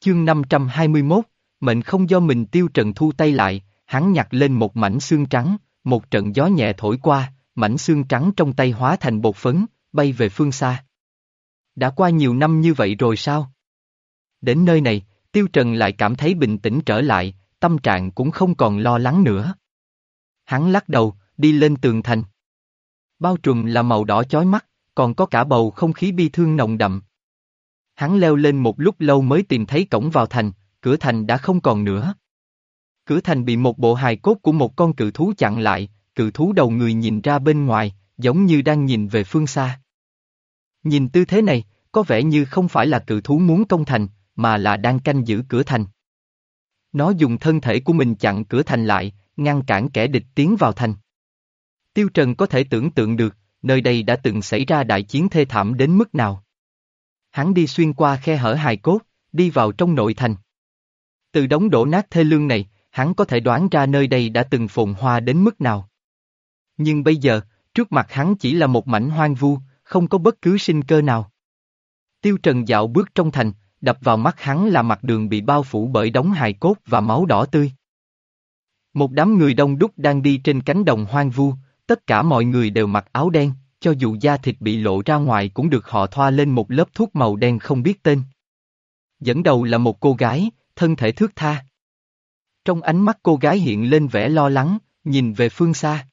Chương 521, mệnh không do mình tiêu trần thu tay lại, hắn nhặt lên một mảnh xương trắng, một trận gió nhẹ thổi qua, mảnh xương trắng trong tay hóa thành bột phấn, bay về phương xa. Đã qua nhiều năm như vậy rồi sao? Đến nơi này, Tiêu Trần lại cảm thấy bình tĩnh trở lại, tâm trạng cũng không còn lo lắng nữa. Hắn lắc đầu, đi lên tường thành. Bao trùm là màu đỏ chói mắt, còn có cả bầu không khí bi thương nồng đậm. Hắn leo lên một lúc lâu mới tìm thấy cổng vào thành, cửa thành đã không còn nữa. Cửa thành bị một bộ hài cốt của một con cự thú chặn lại, cự thú đầu người nhìn ra bên ngoài, giống như đang nhìn về phương xa. Nhìn tư thế này, có vẻ như không phải là cự thú muốn công thành, mà là đang canh giữ cửa thành. Nó dùng thân thể của mình chặn cửa thành lại, ngăn cản kẻ địch tiến vào thành. Tiêu Trần có thể tưởng tượng được, nơi đây đã từng xảy ra đại chiến thê thảm đến mức nào. Hắn đi xuyên qua khe hở hài cốt, đi vào trong nội thành. Từ đống đổ nát thê lương này, hắn có thể đoán ra nơi đây đã từng phồn hoa đến mức nào. Nhưng bây giờ, trước mặt hắn chỉ là một mảnh hoang vu, không có bất cứ sinh cơ nào. Tiêu Trần dạo bước trong thành, đập vào mắt hắn là mặt đường bị bao phủ bởi đống hài cốt và máu đỏ tươi. Một đám người đông đúc đang đi trên cánh đồng hoang vu, tất cả mọi người đều mặc áo đen, cho dù da thịt bị lộ ra ngoài cũng được họ thoa lên một lớp thuốc màu đen không biết tên. Dẫn đầu là một cô gái, thân thể thước tha. Trong ánh mắt cô gái hiện lên vẻ lo lắng, nhìn về phương xa.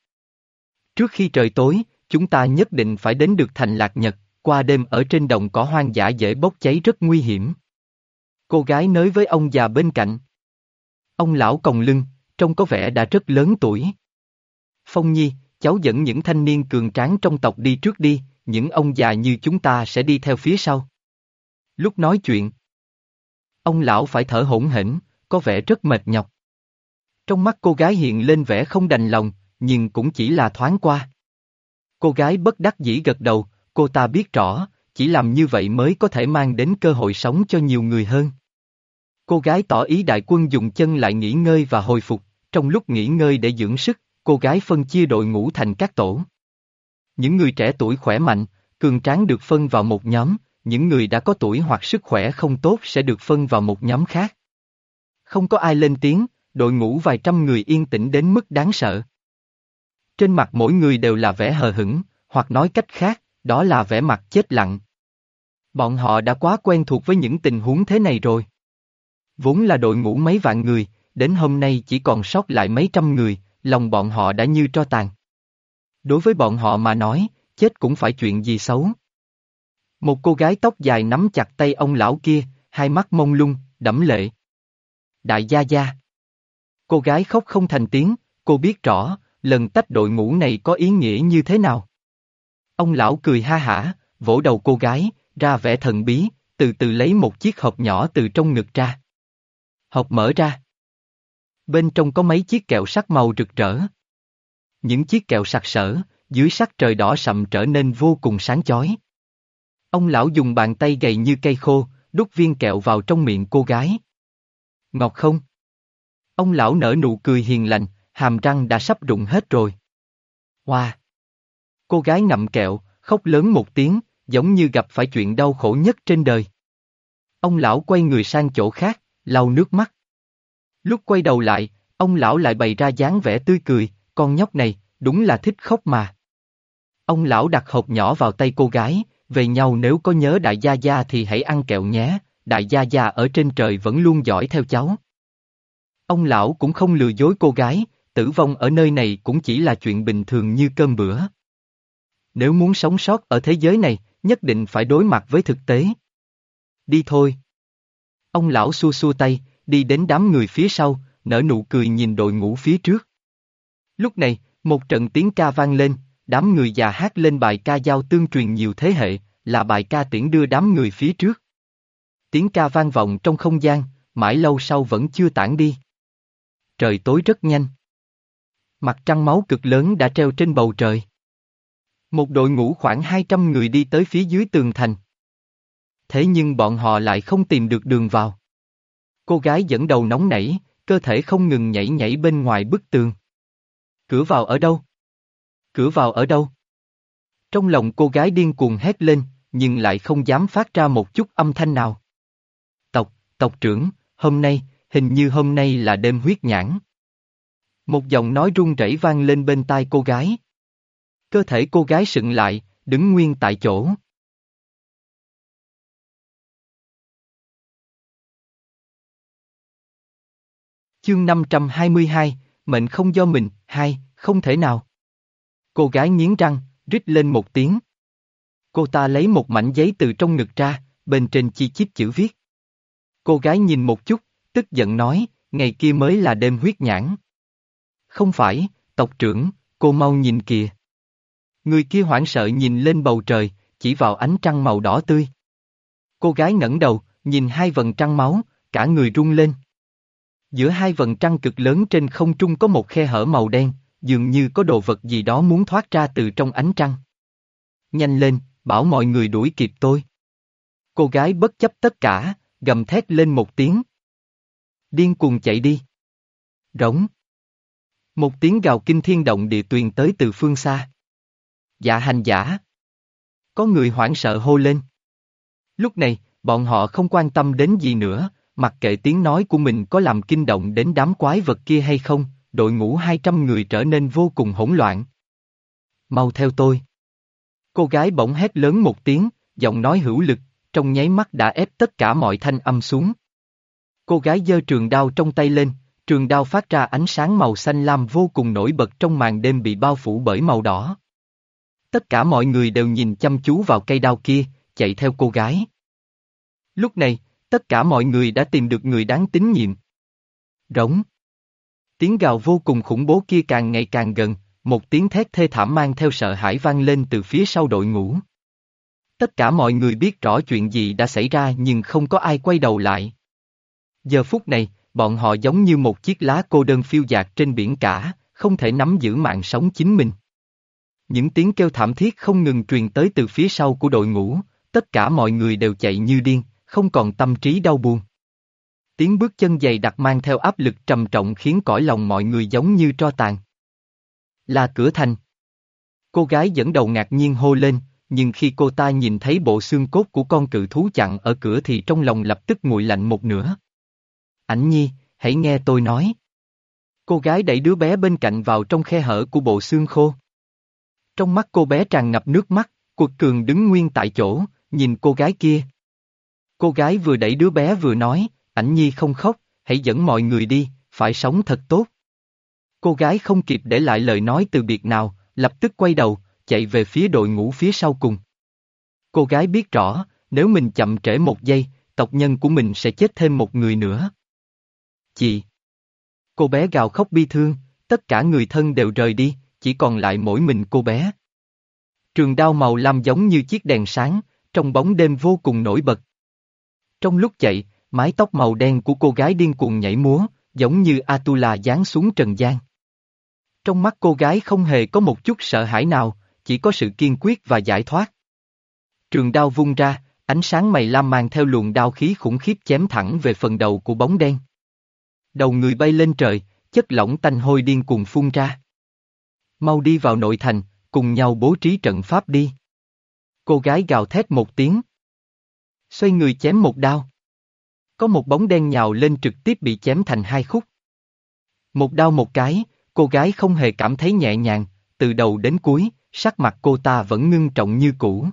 Trước khi trời tối, chúng ta nhất định phải đến được thành Lạc Nhật, qua đêm ở trên đồng cỏ hoang dã dễ bốc cháy rất nguy hiểm. Cô gái nói với ông già bên cạnh. Ông lão còng lưng, trông có vẻ đã rất lớn tuổi. Phong Nhi, cháu dẫn những thanh niên cường tráng trong tộc đi trước đi, những ông già như chúng ta sẽ đi theo phía sau. Lúc nói chuyện, ông lão phải thở hổn hển, có vẻ rất mệt nhọc. Trong mắt cô gái hiện lên vẻ không đành lòng, nhưng cũng chỉ là thoáng qua. Cô gái bất đắc dĩ gật đầu, cô ta biết rõ, chỉ làm như vậy mới có thể mang đến cơ hội sống cho nhiều người hơn. Cô gái tỏ ý đại quân dùng chân lại nghỉ ngơi và hồi phục, trong lúc nghỉ ngơi để dưỡng sức, cô gái phân chia đội ngũ thành các tổ. Những người trẻ tuổi khỏe mạnh, cường tráng được phân vào một nhóm, những người đã có tuổi hoặc sức khỏe không tốt sẽ được phân vào một nhóm khác. Không có ai lên tiếng, đội ngũ vài trăm người yên tĩnh đến mức đáng sợ. Trên mặt mỗi người đều là vẻ hờ hững, hoặc nói cách khác, đó là vẻ mặt chết lặng. Bọn họ đã quá quen thuộc với những tình huống thế này rồi. Vốn là đội ngũ mấy vạn người, đến hôm nay chỉ còn sót lại mấy trăm người, lòng bọn họ đã như tro tàn. Đối với bọn họ mà nói, chết cũng phải chuyện gì xấu. Một cô gái tóc dài nắm chặt tay ông lão kia, hai mắt mông lung, đẫm lệ. Đại gia gia. Cô gái khóc không thành tiếng, cô biết rõ, lần tách đội ngũ này có ý nghĩa như thế nào. Ông lão cười ha hả, vỗ đầu cô gái, ra vẻ thần bí, từ từ lấy một chiếc hộp nhỏ từ trong ngực ra. Hộp mở ra. Bên trong có mấy chiếc kẹo sắc màu rực rỡ. Những chiếc kẹo sặc sỡ, dưới sắc trời đỏ sậm trở nên vô cùng sáng chói. Ông lão dùng bàn tay gầy như cây khô, đút viên kẹo vào trong miệng cô gái. Ngọt không? Ông lão nở nụ cười hiền lành, hàm răng đã sắp rụng hết rồi. Hoa! Wow. Cô gái ngậm kẹo, khóc lớn một tiếng, giống như gặp phải chuyện đau khổ nhất trên đời. Ông lão quay người sang chỗ khác, lau nước mắt. Lúc quay đầu lại, ông lão lại bày ra dáng vẻ tươi cười, con nhóc này, đúng là thích khóc mà. Ông lão đặt hộp nhỏ vào tay cô gái, về nhau nếu có nhớ đại gia gia thì hãy ăn kẹo nhé, đại gia gia ở trên trời vẫn luôn dõi theo cháu. Ông lão cũng không lừa dối cô gái, tử vong ở nơi này cũng chỉ là chuyện bình thường như cơm bữa. Nếu muốn sống sót ở thế giới này, nhất định phải đối mặt với thực tế. Đi thôi. Ông lão xua xua tay, đi đến đám người phía sau, nở nụ cười nhìn đội ngũ phía trước. Lúc này, một trận tiếng ca vang lên, đám người già hát lên bài ca giao tương truyền nhiều thế hệ, là bài ca tiễn đưa đám người phía trước. Tiếng ca vang vọng trong không gian, mãi lâu sau vẫn chưa tản đi. Trời tối rất nhanh. Mặt trăng máu cực lớn đã treo trên bầu trời. Một đội ngũ khoảng 200 người đi tới phía dưới tường thành. Thế nhưng bọn họ lại không tìm được đường vào. Cô gái dẫn đầu nóng nảy, cơ thể không ngừng nhảy nhảy bên ngoài bức tường. Cửa vào ở đâu? Cửa vào ở đâu? Trong lòng cô gái điên cuồng hét lên, nhưng lại không dám phát ra một chút âm thanh nào. Tộc, tộc trưởng, hôm nay, hình như hôm nay là đêm huyết nhãn. Một giọng nói run rẩy vang lên bên tai cô gái. Cơ thể cô gái sững lại, đứng nguyên tại chỗ. Chương 522, mệnh không do mình, hai, không thể nào. Cô gái nghiến răng, rít lên một tiếng. Cô ta lấy một mảnh giấy từ trong ngực ra, bên trên chi chít chữ viết. Cô gái nhìn một chút, tức giận nói, ngày kia mới là đêm huyết nhãn. Không phải, tộc trưởng, cô mau nhìn kìa. Người kia hoảng sợ nhìn lên bầu trời, chỉ vào ánh trăng màu đỏ tươi. Cô gái ngẩng đầu, nhìn hai vần trăng máu, cả người rung lên. Giữa hai vần trăng cực lớn trên không trung có một khe hở màu đen, dường như có đồ vật gì đó muốn thoát ra từ trong ánh trăng. Nhanh lên, bảo mọi người đuổi kịp tôi. Cô gái bất chấp tất cả, gầm thét lên một tiếng. Điên cuồng chạy đi. Rống. Một tiếng gào kinh thiên động địa tuyền tới từ phương xa. Dạ hành giả. Có người hoảng sợ hô lên. Lúc này, bọn họ không quan tâm đến gì nữa, mặc kệ tiếng nói của mình có làm kinh động đến đám quái vật kia hay không, đội ngũ 200 người trở nên vô cùng hỗn loạn. Mau theo tôi. Cô gái bỗng hét lớn một tiếng, giọng nói hữu lực, trong nháy mắt đã ép tất cả mọi thanh âm xuống. Cô gái giơ trường đao trong tay lên, trường đao phát ra ánh sáng màu xanh lam vô cùng nổi bật trong màn đêm bị bao phủ bởi màu đỏ. Tất cả mọi người đều nhìn chăm chú vào cây đao kia, chạy theo cô gái. Lúc này, tất cả mọi người đã tìm được người đáng tín nhiệm. Rống. Tiếng gào vô cùng khủng bố kia càng ngày càng gần, một tiếng thét thê thảm mang theo sợ hãi vang lên từ phía sau đội ngũ. Tất cả mọi người biết rõ chuyện gì đã xảy ra nhưng không có ai quay đầu lại. Giờ phút này, bọn họ giống như một chiếc lá cô đơn phiêu dạt trên biển cả, không thể nắm giữ mạng sống chính mình. Những tiếng kêu thảm thiết không ngừng truyền tới từ phía sau của đội ngũ, tất cả mọi người đều chạy như điên, không còn tâm trí đau buồn. Tiếng bước chân dày đặc mang theo áp lực trầm trọng khiến cõi lòng mọi người giống như tro tàn. Là cửa thành. Cô gái dẫn đầu ngạc nhiên hô lên, nhưng khi cô ta nhìn thấy bộ xương cốt của con cự thú chặn ở cửa thì trong lòng lập tức nguội lạnh một nửa. Ảnh nhi, hãy nghe tôi nói. Cô gái đẩy đứa bé bên cạnh vào trong khe hở của bộ xương khô. Trong mắt cô bé tràn ngập nước mắt, cuộc cường đứng nguyên tại chỗ, nhìn cô gái kia. Cô gái vừa đẩy đứa bé vừa nói, ảnh nhi không khóc, hãy dẫn mọi người đi, phải sống thật tốt. Cô gái không kịp để lại lời nói từ biệt nào, lập tức quay đầu, chạy về phía đội ngũ phía sau cùng. Cô gái biết rõ, nếu mình chậm trễ một giây, tộc nhân của mình sẽ chết thêm một người nữa. Chị! Cô bé gào khóc bi thương, tất cả người thân đều rời đi, chỉ còn lại mỗi mình cô bé. Trường đao màu lam giống như chiếc đèn sáng, trong bóng đêm vô cùng nổi bật. Trong lúc chạy, mái tóc màu đen của cô gái điên cuồng nhảy múa, giống như Atula giáng xuống trần gian. Trong mắt cô gái không hề có một chút sợ hãi nào, chỉ có sự kiên quyết và giải thoát. Trường đao vung ra, ánh sáng mày lam mang theo luồng đao khí khủng khiếp chém thẳng về phần đầu của bóng đen. Đầu người bay lên trời, chất lỏng tanh hôi điên cuồng phun ra. Mau đi vào nội thành, cùng nhau bố trí trận pháp đi. Cô gái gào thét một tiếng. Xoay người chém một đao. Có một bóng đen nhào lên trực tiếp bị chém thành hai khúc. Một đao một cái, cô gái không hề cảm thấy nhẹ nhàng, từ đầu đến cuối, sắc mặt cô ta vẫn ngưng trọng như cũ.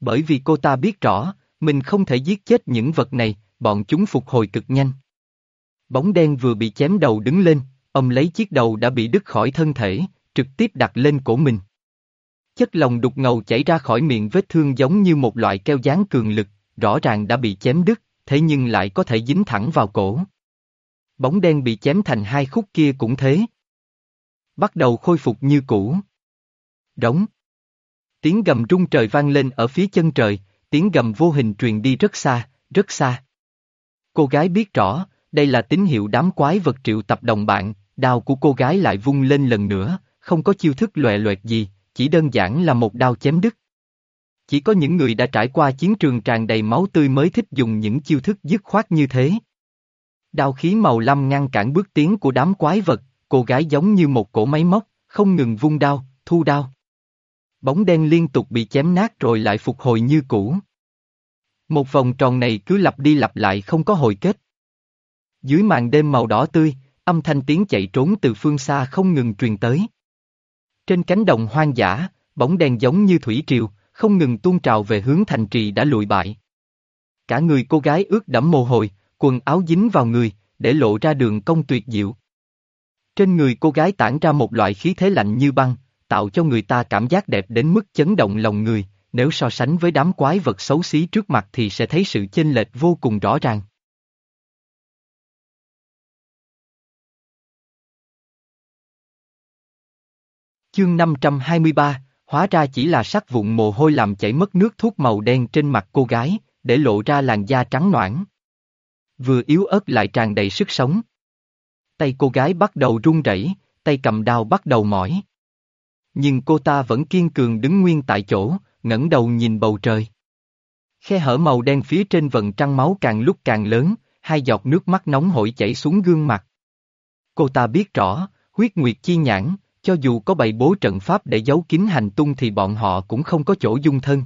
Bởi vì cô ta biết rõ, mình không thể giết chết những vật này, bọn chúng phục hồi cực nhanh. Bóng đen vừa bị chém đầu đứng lên, ông lấy chiếc đầu đã bị đứt khỏi thân thể, trực tiếp đặt lên cổ mình. Chất lòng đục ngầu chảy ra khỏi miệng vết thương giống như một loại keo dán cường lực, rõ ràng đã bị chém đứt, thế nhưng lại có thể dính thẳng vào cổ. Bóng đen bị chém thành hai khúc kia cũng thế. Bắt đầu khôi phục như cũ. Đóng. Tiếng gầm rung trời vang lên ở phía chân trời, tiếng gầm vô hình truyền đi rất xa, rất xa. Cô gái biết rõ, đây là tín hiệu đám quái vật triệu tập đồng bạn, đao của cô gái lại vung lên lần nữa, không có chiêu thức loẹ loẹt gì, chỉ đơn giản là một đao chém đứt. Chỉ có những người đã trải qua chiến trường tràn đầy máu tươi mới thích dùng những chiêu thức dứt khoát như thế. Đao khí màu lam ngăn cản bước tiến của đám quái vật, cô gái giống như một cổ máy móc, không ngừng vung đao, thu đao. Bóng đen liên tục bị chém nát rồi lại phục hồi như cũ. Một vòng tròn này cứ lặp đi lặp lại không có hồi kết. Dưới màn đêm màu đỏ tươi, âm thanh tiếng chạy trốn từ phương xa không ngừng truyền tới. Trên cánh đồng hoang dã, bóng đen giống như thủy triều, không ngừng tuôn trào về hướng thành trì đã lụi bại. Cả người cô gái ướt đẫm mồ hôi, quần áo dính vào người, để lộ ra đường cong tuyệt diệu. Trên người cô gái tản ra một loại khí thế lạnh như băng, tạo cho người ta cảm giác đẹp đến mức chấn động lòng người, nếu so sánh với đám quái vật xấu xí trước mặt thì sẽ thấy sự chênh lệch vô cùng rõ ràng. Chương 523, hóa ra chỉ là sắc vụn mồ hôi làm chảy mất nước thuốc màu đen trên mặt cô gái, để lộ ra làn da trắng noãn. Vừa yếu ớt lại tràn đầy sức sống. Tay cô gái bắt đầu run rẩy, tay cầm đao bắt đầu mỏi. Nhưng cô ta vẫn kiên cường đứng nguyên tại chỗ, ngẩng đầu nhìn bầu trời. Khe hở màu đen phía trên vần trăng máu càng lúc càng lớn, hai giọt nước mắt nóng hổi chảy xuống gương mặt. Cô ta biết rõ, huyết nguyệt chi nhãn, cho dù có bày bố trận pháp để giấu kín hành tung thì bọn họ cũng không có chỗ dung thân.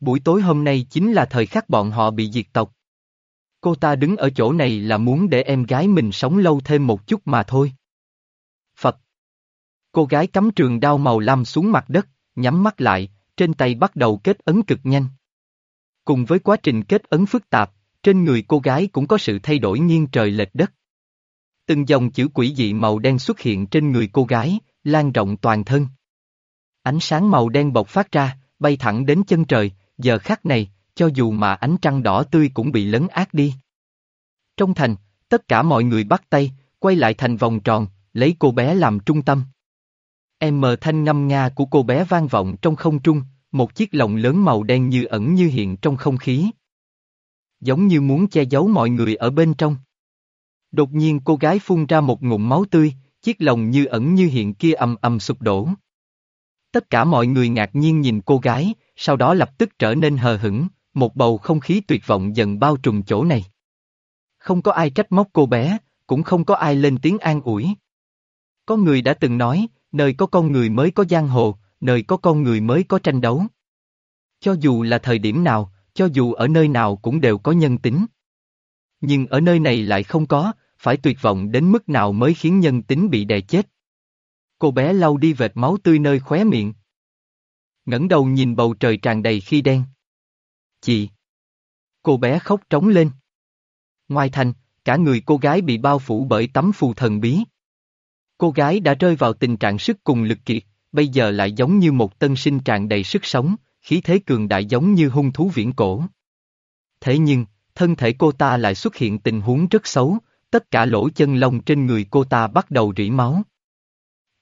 Buổi tối hôm nay chính là thời khắc bọn họ bị diệt tộc. Cô ta đứng ở chỗ này là muốn để em gái mình sống lâu thêm một chút mà thôi. Phật. Cô gái cắm trường đao màu lam xuống mặt đất, nhắm mắt lại, trên tay bắt đầu kết ấn cực nhanh. Cùng với quá trình kết ấn phức tạp, trên người cô gái cũng có sự thay đổi nghiêng trời lệch đất. Từng dòng chữ quỷ dị màu đen xuất hiện trên người cô gái, lan rộng toàn thân. Ánh sáng màu đen bộc phát ra, bay thẳng đến chân trời, giờ khắc này, cho dù mà ánh trăng đỏ tươi cũng bị lấn át đi. Trong thành, tất cả mọi người bắt tay, quay lại thành vòng tròn, lấy cô bé làm trung tâm. Em mờ thanh ngâm nga của cô bé vang vọng trong không trung, một chiếc lồng lớn màu đen như ẩn như hiện trong không khí. Giống như muốn che giấu mọi người ở bên trong. Đột nhiên cô gái phun ra một ngụm máu tươi, chiếc lồng như ẩn như hiện kia ầm ầm sụp đổ. Tất cả mọi người ngạc nhiên nhìn cô gái, sau đó lập tức trở nên hờ hững, một bầu không khí tuyệt vọng dần bao trùm chỗ này. Không có ai trách móc cô bé, cũng không có ai lên tiếng an ủi. Có người đã từng nói, nơi có con người mới có giang hồ, nơi có con người mới có tranh đấu. Cho dù là thời điểm nào, cho dù ở nơi nào cũng đều có nhân tính. Nhưng ở nơi này lại không có, phải tuyệt vọng đến mức nào mới khiến nhân tính bị đè chết. Cô bé lau đi vệt máu tươi nơi khóe miệng. ngẩng đầu nhìn bầu trời tràn đầy khi đen. Chị! Cô bé khóc trống lên. Ngoài thành, cả người cô gái bị bao phủ bởi tấm phù thần bí. Cô gái đã rơi vào tình trạng sức cùng lực kiệt, bây giờ lại giống như một tân sinh tràn đầy sức sống, khí thế cường đại giống như hung thú viễn cổ. Thế nhưng, thân thể cô ta lại xuất hiện tình huống rất xấu, tất cả lỗ chân lông trên người cô ta bắt đầu rỉ máu.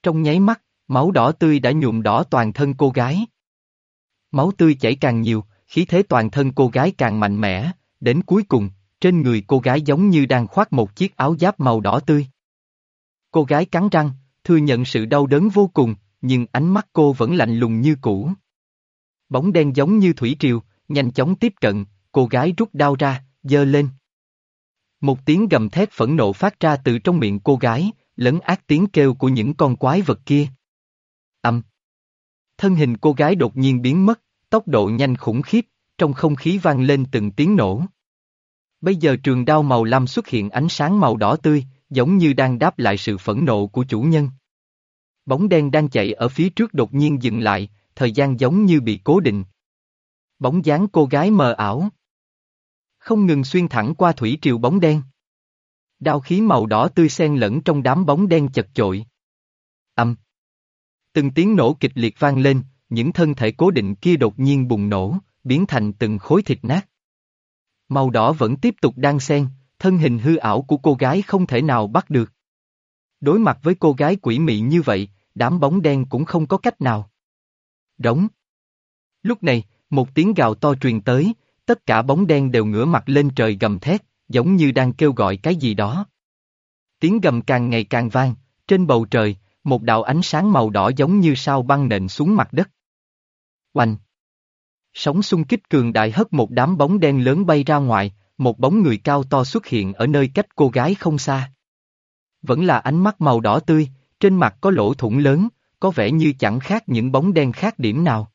Trong nháy mắt, máu đỏ tươi đã nhuộm đỏ toàn thân cô gái. Máu tươi chảy càng nhiều, khí thế toàn thân cô gái càng mạnh mẽ, đến cuối cùng, trên người cô gái giống như đang khoác một chiếc áo giáp màu đỏ tươi. Cô gái cắn răng, thừa nhận sự đau đớn vô cùng, nhưng ánh mắt cô vẫn lạnh lùng như cũ. Bóng đen giống như thủy triều, nhanh chóng tiếp cận, cô gái rút đao ra, giơ lên. Một tiếng gầm thét phẫn nộ phát ra từ trong miệng cô gái, lấn ác tiếng kêu của những con quái vật kia. Âm. Thân hình cô gái đột nhiên biến mất, tốc độ nhanh khủng khiếp, trong không khí vang lên từng tiếng nổ. Bây giờ trường đao màu lam xuất hiện ánh sáng màu đỏ tươi, giống như đang đáp lại sự phẫn nộ của chủ nhân. Bóng đen đang chạy ở phía trước đột nhiên dừng lại, thời gian giống như bị cố định. Bóng dáng cô gái mờ ảo. Không ngừng xuyên thẳng qua thủy triều bóng đen. Đao khí màu đỏ tươi xen lẫn trong đám bóng đen chật chội. Âm. Từng tiếng nổ kịch liệt vang lên, những thân thể cố định kia đột nhiên bùng nổ, biến thành từng khối thịt nát. Màu đỏ vẫn tiếp tục đang xen, thân hình hư ảo của cô gái không thể nào bắt được. Đối mặt với cô gái quỷ mị như vậy, đám bóng đen cũng không có cách nào. Đóng. Lúc này, một tiếng gào to truyền tới, tất cả bóng đen đều ngửa mặt lên trời gầm thét, giống như đang kêu gọi cái gì đó. Tiếng gầm càng ngày càng vang, trên bầu trời, một đạo ánh sáng màu đỏ giống như sao băng nện xuống mặt đất. Oanh! Sóng xung kích cường đại hất một đám bóng đen lớn bay ra ngoài, một bóng người cao to xuất hiện ở nơi cách cô gái không xa. Vẫn là ánh mắt màu đỏ tươi, trên mặt có lỗ thủng lớn, có vẻ như chẳng khác những bóng đen khác điểm nào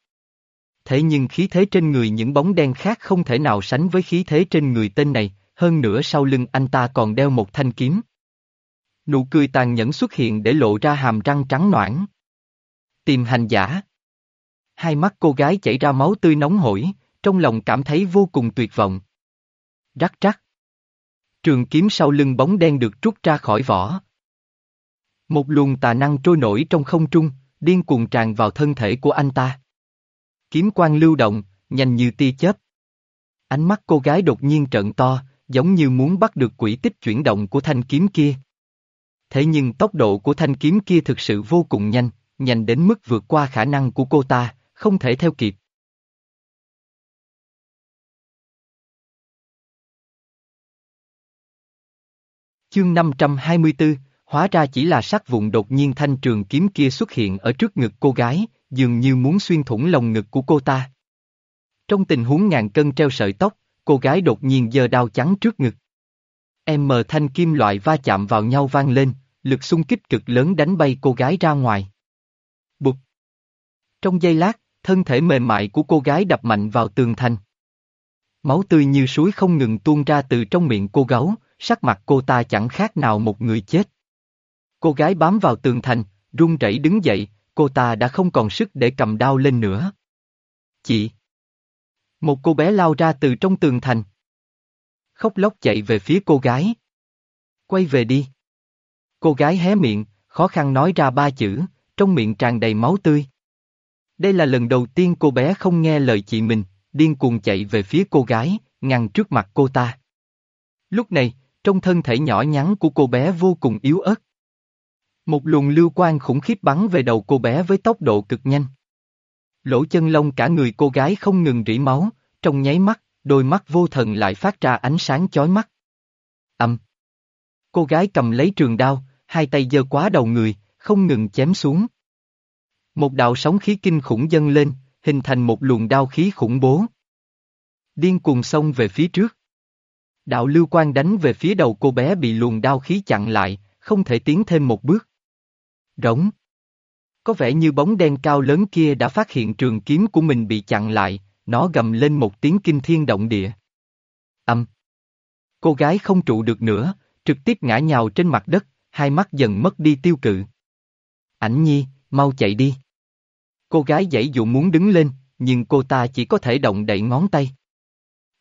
thế nhưng khí thế trên người những bóng đen khác không thể nào sánh với khí thế trên người tên này, hơn nữa sau lưng anh ta còn đeo một thanh kiếm. Nụ cười tàn nhẫn xuất hiện để lộ ra hàm răng trắng noãn. Tìm hành giả. Hai mắt cô gái chảy ra máu tươi nóng hổi, trong lòng cảm thấy vô cùng tuyệt vọng. Rắc rắc. Trường kiếm sau lưng bóng đen được rút ra khỏi vỏ. Một luồng tà năng trôi nổi trong không trung, điên cuồng tràn vào thân thể của anh ta. Kiếm quang lưu động, nhanh như tia chớp. Ánh mắt cô gái đột nhiên trợn to, giống như muốn bắt được quỹ tích chuyển động của thanh kiếm kia. Thế nhưng tốc độ của thanh kiếm kia thực sự vô cùng nhanh, nhanh đến mức vượt qua khả năng của cô ta, không thể theo kịp. Chương 524, hóa ra chỉ là sắc vụn đột nhiên thanh trường kiếm kia xuất hiện ở trước ngực cô gái, dường như muốn xuyên thủng lồng ngực của cô ta. Trong tình huống ngàn cân treo sợi tóc, cô gái đột nhiên giơ đao chắn trước ngực. Em mờ thanh kim loại va chạm vào nhau vang lên, lực xung kích cực lớn đánh bay cô gái ra ngoài. Bụt! Trong giây lát, thân thể mềm mại của cô gái đập mạnh vào tường thành. Máu tươi như suối không ngừng tuôn ra từ trong miệng cô gấu, sắc mặt cô ta chẳng khác nào một người chết. Cô gái bám vào tường thành, run rẩy đứng dậy, cô ta đã không còn sức để cầm đao lên nữa. Chị! Một cô bé lao ra từ trong tường thành. Khóc lóc chạy về phía cô gái. Quay về đi. Cô gái hé miệng, khó khăn nói ra ba chữ, trong miệng tràn đầy máu tươi. Đây là lần đầu tiên cô bé không nghe lời chị mình, điên cuồng chạy về phía cô gái, ngăn trước mặt cô ta. Lúc này, trong thân thể nhỏ nhắn của cô bé vô cùng yếu ớt. Một luồng lưu quang khủng khiếp bắn về đầu cô bé với tốc độ cực nhanh. Lỗ chân lông cả người cô gái không ngừng rỉ máu, trong nháy mắt, đôi mắt vô thần lại phát ra ánh sáng chói mắt. Âm. Cô gái cầm lấy trường đao, hai tay giơ quá đầu người, không ngừng chém xuống. Một đạo sóng khí kinh khủng dâng lên, hình thành một luồng đao khí khủng bố. Điên cuồng xông về phía trước. Đạo lưu quang đánh về phía đầu cô bé bị luồng đao khí chặn lại, không thể tiến thêm một bước. Rống. Có vẻ như bóng đen cao lớn kia đã phát hiện trường kiếm của mình bị chặn lại, nó gầm lên một tiếng kinh thiên động địa. Âm. Cô gái không trụ được nữa, trực tiếp ngã nhào trên mặt đất, hai mắt dần mất đi tiêu cự. Ảnh nhi, mau chạy đi. Cô gái dãy dụ muốn đứng lên, nhưng cô ta chỉ có thể động đậy ngón tay.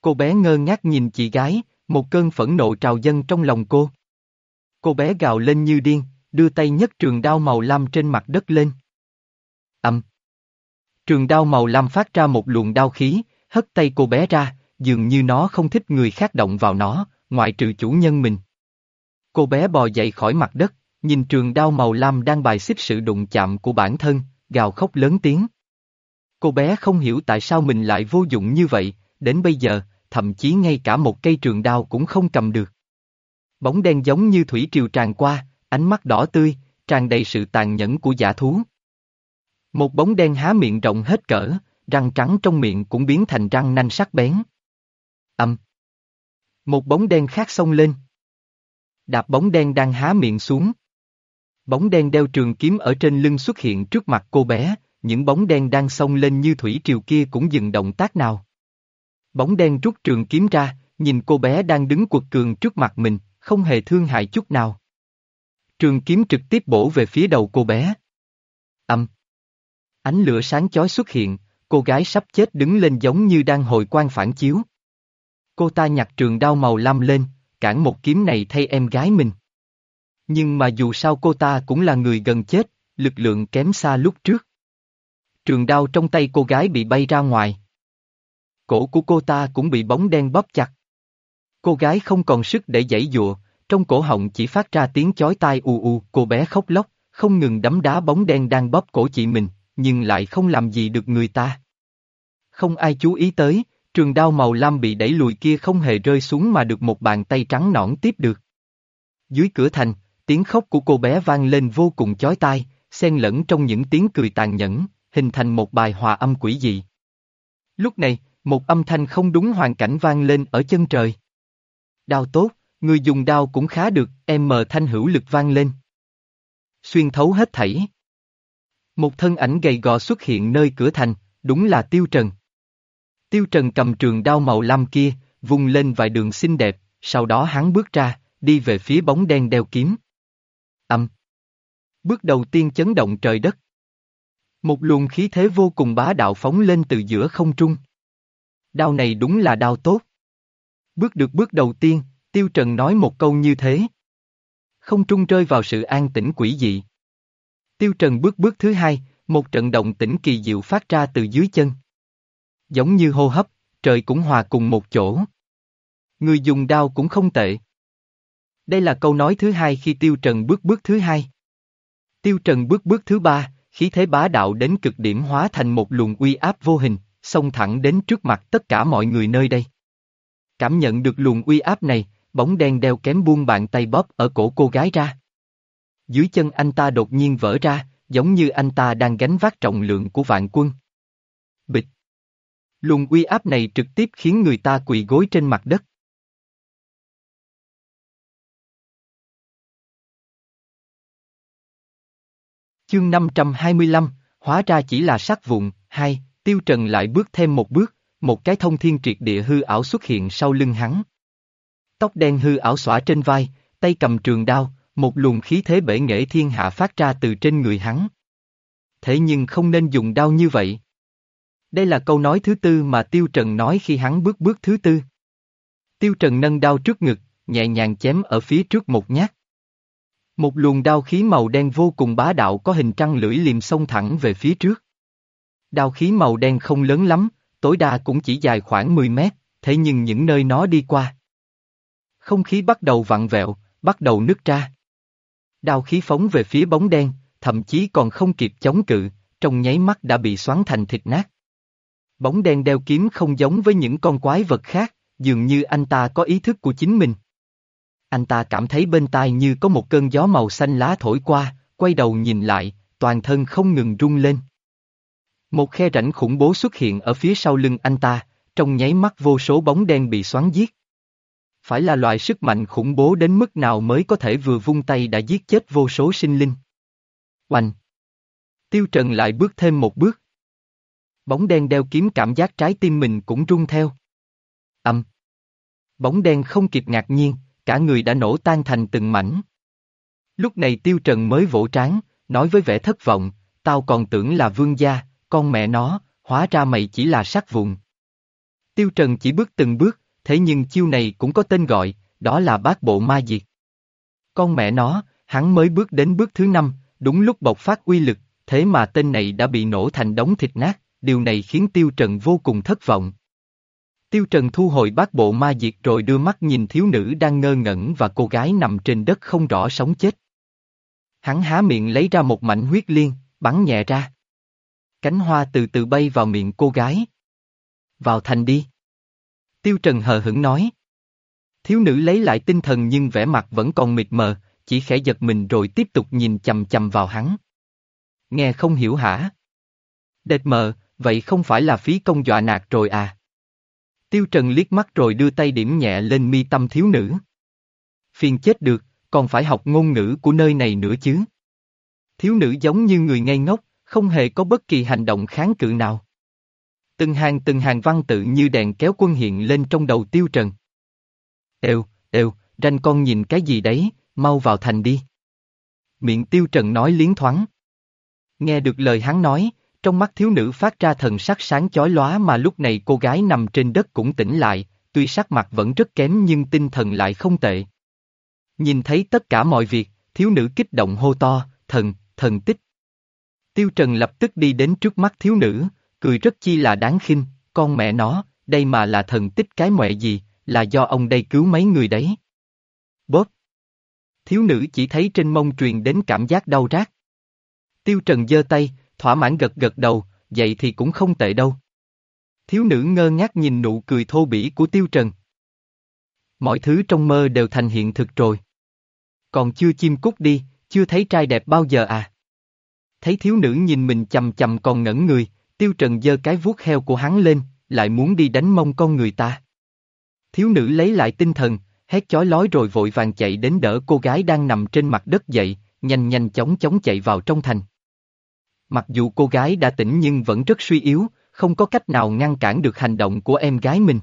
Cô bé ngơ ngác nhìn chị gái, một cơn phẫn nộ trào dâng trong lòng cô. Cô bé gào lên như điên, đưa tay nhấc trường đao màu lam trên mặt đất lên. Âm. Trường đao màu lam phát ra một luồng đao khí, hất tay cô bé ra, dường như nó không thích người khác động vào nó, ngoại trừ chủ nhân mình. Cô bé bò dậy khỏi mặt đất, nhìn trường đao màu lam đang bài xích sự đụng chạm của bản thân, gào khóc lớn tiếng. Cô bé không hiểu tại sao mình lại vô dụng như vậy, đến bây giờ, thậm chí ngay cả một cây trường đao cũng không cầm được. Bóng đen giống như thủy triều tràn qua, ánh mắt đỏ tươi, tràn đầy sự tàn nhẫn của giả thú. Một bóng đen há miệng rộng hết cỡ, răng trắng trong miệng cũng biến thành răng nanh sắc bén. Âm. Một bóng đen khác xông lên. Đạp bóng đen đang há miệng xuống. Bóng đen đeo trường kiếm ở trên lưng xuất hiện trước mặt cô bé, những bóng đen đang xông lên như thủy triều kia cũng dừng động tác nào. Bóng đen rút trường kiếm ra, nhìn cô bé đang đứng quật cường trước mặt mình, không hề thương hại chút nào. Trường kiếm trực tiếp bổ về phía đầu cô bé. Âm. Ánh lửa sáng chói xuất hiện, cô gái sắp chết đứng lên giống như đang hồi quan phản chiếu. Cô ta nhặt trường đao màu lam lên, cản một kiếm này thay em gái mình. Nhưng mà dù sao cô ta cũng là người gần chết, lực lượng kém xa lúc trước. Trường đao trong tay cô gái bị bay ra ngoài. Cổ của cô ta cũng bị bóng đen bóp chặt. Cô gái không còn sức để giãy dụa, trong cổ họng chỉ phát ra tiếng chói tai u u, cô bé khóc lóc, không ngừng đấm đá bóng đen đang bóp cổ chị mình, nhưng lại không làm gì được người ta. Không ai chú ý tới, trường đao màu lam bị đẩy lùi kia không hề rơi xuống mà được một bàn tay trắng nõn tiếp được. Dưới cửa thành, tiếng khóc của cô bé vang lên vô cùng chói tai, xen lẫn trong những tiếng cười tàn nhẫn, hình thành một bài hòa âm quỷ dị. Lúc này, một âm thanh không đúng hoàn cảnh vang lên ở chân trời. Đao tốt, người dùng đao cũng khá được, em mờ thanh hữu lực vang lên. Xuyên thấu hết thảy. Một thân ảnh gầy gò xuất hiện nơi cửa thành, đúng là Tiêu Trần. Tiêu Trần cầm trường đao màu lam kia, vung lên vài đường xinh đẹp, sau đó hắn bước ra, đi về phía bóng đen đeo kiếm. Âm. Bước đầu tiên chấn động trời đất. Một luồng khí thế vô cùng bá đạo phóng lên từ giữa không trung. Đao này đúng là đao tốt. Bước được bước đầu tiên, Tiêu Trần nói một câu như thế. Không trung rơi vào sự an tĩnh quỷ dị. Tiêu Trần bước bước thứ hai, một trận động tĩnh kỳ diệu phát ra từ dưới chân. Giống như hô hấp, trời cũng hòa cùng một chỗ. Người dùng đao cũng không tệ. Đây là câu nói thứ hai khi Tiêu Trần bước bước thứ hai. Tiêu Trần bước bước thứ ba, khí thế bá đạo đến cực điểm hóa thành một luồng uy áp vô hình, xông thẳng đến trước mặt tất cả mọi người nơi đây. Cảm nhận được luồng uy áp này, bóng đen đeo kém buông bàn tay bóp ở cổ cô gái ra. Dưới chân anh ta đột nhiên vỡ ra, giống như anh ta đang gánh vác trọng lượng của vạn quân. Bịch. Luồng uy áp này trực tiếp khiến người ta quỳ gối trên mặt đất. Chương 525, hóa ra chỉ là sát vụn, hai, tiêu trần lại bước thêm một bước, một cái thông thiên triệt địa hư ảo xuất hiện sau lưng hắn. Tóc đen hư ảo xõa trên vai, tay cầm trường đao, một luồng khí thế bể nghệ thiên hạ phát ra từ trên người hắn. Thế nhưng không nên dùng đao như vậy. Đây là câu nói thứ tư mà Tiêu Trần nói khi hắn bước bước thứ tư. Tiêu Trần nâng đao trước ngực, nhẹ nhàng chém ở phía trước một nhát. Một luồng đao khí màu đen vô cùng bá đạo có hình trăng lưỡi liềm xông thẳng về phía trước. Đao khí màu đen không lớn lắm, tối đa cũng chỉ dài khoảng 10 mét, thế nhưng những nơi nó đi qua. Không khí bắt đầu vặn vẹo, bắt đầu nứt ra. Đao khí phóng về phía bóng đen, thậm chí còn không kịp chống cự, trong nháy mắt đã bị xoắn thành thịt nát. Bóng đen đeo kiếm không giống với những con quái vật khác, dường như anh ta có ý thức của chính mình. Anh ta cảm thấy bên tai như có một cơn gió màu xanh lá thổi qua, quay đầu nhìn lại, toàn thân không ngừng rung lên. Một khe rãnh khủng bố xuất hiện ở phía sau lưng anh ta, trong nháy mắt vô số bóng đen bị xoắn giết. Phải là loại sức mạnh khủng bố đến mức nào mới có thể vừa vung tay đã giết chết vô số sinh linh. Oanh! Tiêu Trần lại bước thêm một bước. Bóng đen đeo kiếm cảm giác trái tim mình cũng rung theo. Âm! Bóng đen không kịp ngạc nhiên, cả người đã nổ tan thành từng mảnh. Lúc này Tiêu Trần mới vỗ trán, nói với vẻ thất vọng, tao còn tưởng là vương gia, con mẹ nó, hóa ra mày chỉ là sát vụn. Tiêu Trần chỉ bước từng bước, thế nhưng chiêu này cũng có tên gọi, đó là bát bộ ma diệt. Con mẹ nó, hắn mới bước đến bước thứ năm, đúng lúc bộc phát uy lực, thế mà tên này đã bị nổ thành đống thịt nát, điều này khiến Tiêu Trần vô cùng thất vọng. Tiêu Trần thu hồi bát bộ ma diệt rồi đưa mắt nhìn thiếu nữ đang ngơ ngẩn và cô gái nằm trên đất không rõ sống chết. Hắn há miệng lấy ra một mảnh huyết liên, bắn nhẹ ra. Cánh hoa từ từ bay vào miệng cô gái. Vào thành đi. Tiêu Trần hờ hững nói. Thiếu nữ lấy lại tinh thần nhưng vẻ mặt vẫn còn mịt mờ, chỉ khẽ giật mình rồi tiếp tục nhìn chầm chầm vào hắn. Nghe không hiểu hả? Đệt mờ, vậy không phải là phí công dọa nạt rồi à? Tiêu Trần liếc mắt rồi đưa tay điểm nhẹ lên mi tâm thiếu nữ. Phiền chết được, còn phải học ngôn ngữ của nơi này nữa chứ. Thiếu nữ giống như người ngây ngốc, không hề có bất kỳ hành động kháng cự nào. Từng hàng từng hàng văn tự như đèn kéo quân hiện lên trong đầu Tiêu Trần. Êu, êu, ranh con nhìn cái gì đấy, mau vào thành đi. Miệng Tiêu Trần nói liến thoáng. Nghe được lời hắn nói, trong mắt thiếu nữ phát ra thần sắc sáng chói lóa mà lúc này cô gái nằm trên đất cũng tỉnh lại, tuy sắc mặt vẫn rất kém nhưng tinh thần lại không tệ. Nhìn thấy tất cả mọi việc, thiếu nữ kích động hô to, thần, thần tích. Tiêu Trần lập tức đi đến trước mắt thiếu nữ, cười rất chi là đáng khinh, con mẹ nó, đây mà là thần tích cái mẹ gì, là do ông đây cứu mấy người đấy. Bóp. Thiếu nữ chỉ thấy trên mông truyền đến cảm giác đau rát. Tiêu Trần giơ tay, thỏa mãn gật gật đầu, vậy thì cũng không tệ đâu. Thiếu nữ ngơ ngác nhìn nụ cười thô bỉ của Tiêu Trần. Mọi thứ trong mơ đều thành hiện thực rồi. Còn chưa chim cút đi, chưa thấy trai đẹp bao giờ à? Thấy thiếu nữ nhìn mình chầm chầm còn ngẩn người, Tiêu Trần giơ cái vuốt heo của hắn lên, lại muốn đi đánh mông con người ta. Thiếu nữ lấy lại tinh thần, hét chói lói rồi vội vàng chạy đến đỡ cô gái đang nằm trên mặt đất dậy, nhanh nhanh chóng chóng chạy vào trong thành. Mặc dù cô gái đã tỉnh nhưng vẫn rất suy yếu, không có cách nào ngăn cản được hành động của em gái mình.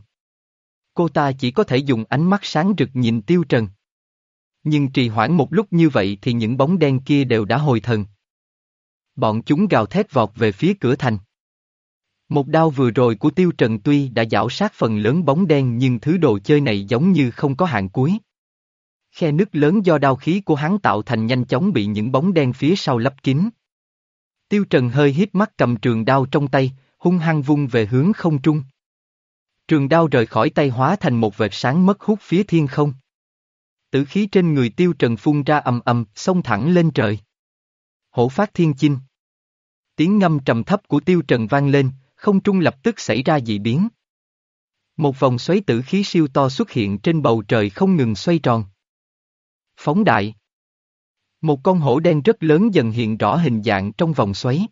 Cô ta chỉ có thể dùng ánh mắt sáng rực nhìn Tiêu Trần. Nhưng trì hoãn một lúc như vậy thì những bóng đen kia đều đã hồi thần. Bọn chúng gào thét vọt về phía cửa thành. Một đao vừa rồi của Tiêu Trần tuy đã giảo sát phần lớn bóng đen nhưng thứ đồ chơi này giống như không có hạn cuối. Khe nứt lớn do đao khí của hắn tạo thành nhanh chóng bị những bóng đen phía sau lấp kín. Tiêu Trần hơi hít mắt cầm trường đao trong tay, hung hăng vung về hướng không trung. Trường đao rời khỏi tay hóa thành một vệt sáng mất hút phía thiên không. Tử khí trên người Tiêu Trần phun ra ầm ầm, xông thẳng lên trời. Hổ phát thiên chinh. Tiếng ngâm trầm thấp của Tiêu Trần vang lên, không trung lập tức xảy ra dị biến. Một vòng xoáy tử khí siêu to xuất hiện trên bầu trời không ngừng xoay tròn. Phóng đại. Một con hổ đen rất lớn dần hiện rõ hình dạng trong vòng xoáy.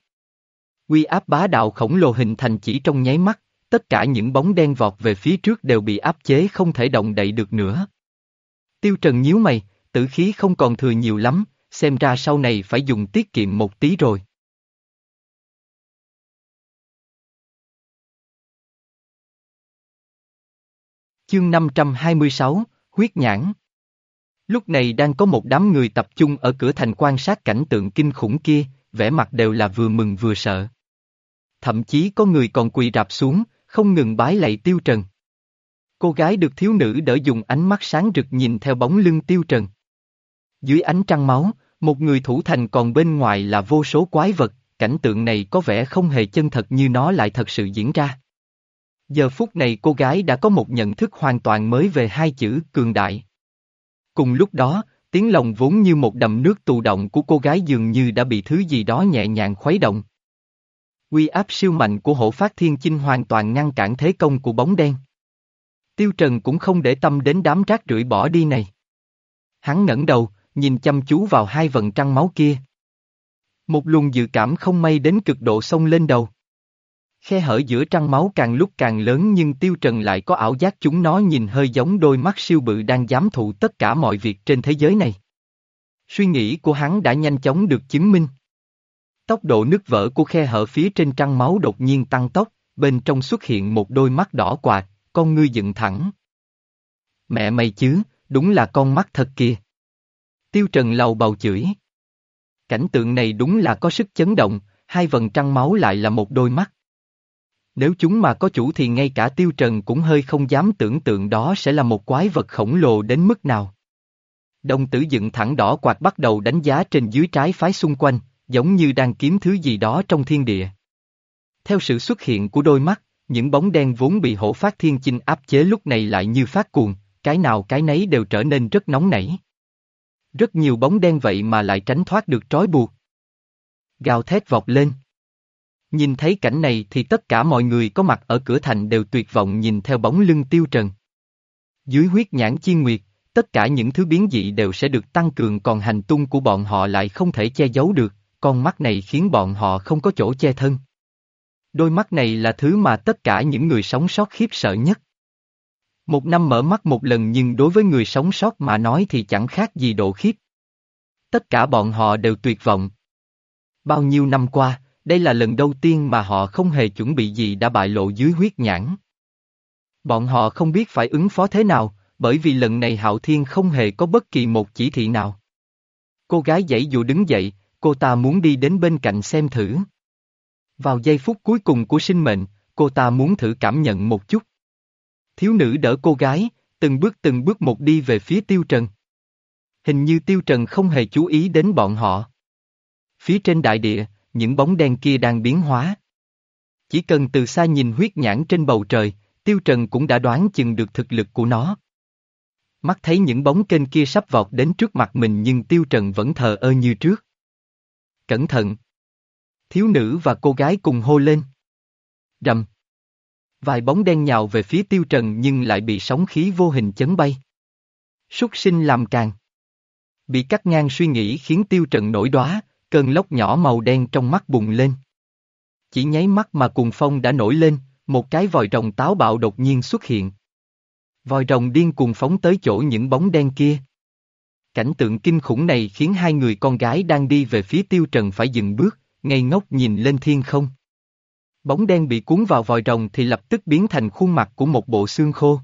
Quy áp bá đạo khổng lồ hình thành chỉ trong nháy mắt, tất cả những bóng đen vọt về phía trước đều bị áp chế không thể động đậy được nữa. Tiêu Trần nhíu mày, tử khí không còn thừa nhiều lắm, xem ra sau này phải dùng tiết kiệm một tí rồi. Chương 526, Huyết Nhãn Lúc này đang có một đám người tập trung ở cửa thành quan sát cảnh tượng kinh khủng kia, vẻ mặt đều là vừa mừng vừa sợ. Thậm chí có người còn quỳ rạp xuống, không ngừng bái lạy Tiêu Trần. Cô gái được thiếu nữ đỡ dùng ánh mắt sáng rực nhìn theo bóng lưng Tiêu Trần. Dưới ánh trăng máu, một người thủ thành còn bên ngoài là vô số quái vật, cảnh tượng này có vẻ không hề chân thật như nó lại thật sự diễn ra. Giờ phút này cô gái đã có một nhận thức hoàn toàn mới về hai chữ cường đại. Cùng lúc đó, tiếng lòng vốn như một đầm nước tù động của cô gái dường như đã bị thứ gì đó nhẹ nhàng khuấy động. Quy áp siêu mạnh của Hổ phát thiên chinh hoàn toàn ngăn cản thế công của bóng đen. Tiêu Trần cũng không để tâm đến đám rác rưởi bỏ đi này. Hắn ngẩng đầu, nhìn chăm chú vào hai vần trăng máu kia. Một luồng dự cảm không may đến cực độ xông lên đầu. Khe hở giữa trăng máu càng lúc càng lớn nhưng Tiêu Trần lại có ảo giác chúng nó nhìn hơi giống đôi mắt siêu bự đang giám thụ tất cả mọi việc trên thế giới này. Suy nghĩ của hắn đã nhanh chóng được chứng minh. Tốc độ nứt vỡ của khe hở phía trên trăng máu đột nhiên tăng tốc, bên trong xuất hiện một đôi mắt đỏ quạt, con ngươi dựng thẳng. Mẹ mày chứ, đúng là con mắt thật kìa. Tiêu Trần lầu bầu chửi. Cảnh tượng này đúng là có sức chấn động, hai vần trăng máu lại là một đôi mắt. Nếu chúng mà có chủ thì ngay cả Tiêu Trần cũng hơi không dám tưởng tượng đó sẽ là một quái vật khổng lồ đến mức nào. Đồng tử dựng thẳng đỏ quạt bắt đầu đánh giá trên dưới trái phái xung quanh, giống như đang kiếm thứ gì đó trong thiên địa. Theo sự xuất hiện của đôi mắt, những bóng đen vốn bị hổ phát thiên chinh áp chế lúc này lại như phát cuồng, cái nào cái nấy đều trở nên rất nóng nảy. Rất nhiều bóng đen vậy mà lại tránh thoát được trói buộc. Gào thét vọt lên. Nhìn thấy cảnh này thì tất cả mọi người có mặt ở cửa thành đều tuyệt vọng nhìn theo bóng lưng tiêu trần. Dưới huyết nhãn chi nguyệt, tất cả những thứ biến dị đều sẽ được tăng cường còn hành tung của bọn họ lại không thể che giấu được, con mắt này khiến bọn họ không có chỗ che thân. Đôi mắt này là thứ mà tất cả những người sống sót khiếp sợ nhất. Một năm mở mắt một lần nhưng đối với người sống sót mà nói thì chẳng khác gì độ khiếp. Tất cả bọn họ đều tuyệt vọng. Bao nhiêu năm qua, đây là lần đầu tiên mà họ không hề chuẩn bị gì đã bại lộ dưới huyết nhãn. Bọn họ không biết phải ứng phó thế nào, bởi vì lần này Hạo Thiên không hề có bất kỳ một chỉ thị nào. Cô gái dãy dụ đứng dậy, cô ta muốn đi đến bên cạnh xem thử. Vào giây phút cuối cùng của sinh mệnh, cô ta muốn thử cảm nhận một chút. Thiếu nữ đỡ cô gái, từng bước từng bước một đi về phía Tiêu Trần. Hình như Tiêu Trần không hề chú ý đến bọn họ. Phía trên đại địa, những bóng đen kia đang biến hóa. Chỉ cần từ xa nhìn huyết nhãn trên bầu trời, Tiêu Trần cũng đã đoán chừng được thực lực của nó. Mắt thấy những bóng kênh kia sắp vọt đến trước mặt mình nhưng Tiêu Trần vẫn thờ ơ như trước. Cẩn thận! Thiếu nữ và cô gái cùng hô lên. Rầm! Vài bóng đen nhào về phía Tiêu Trần nhưng lại bị sóng khí vô hình chấn bay. Súc sinh làm càng. Bị cắt ngang suy nghĩ khiến Tiêu Trần nổi đóa, cơn lốc nhỏ màu đen trong mắt bùng lên. Chỉ nháy mắt mà cùng phong đã nổi lên, một cái vòi rồng táo bạo đột nhiên xuất hiện. Vòi rồng điên cuồng phóng tới chỗ những bóng đen kia. Cảnh tượng kinh khủng này khiến hai người con gái đang đi về phía tiêu trần phải dừng bước, ngây ngốc nhìn lên thiên không. Bóng đen bị cuốn vào vòi rồng thì lập tức biến thành khuôn mặt của một bộ xương khô.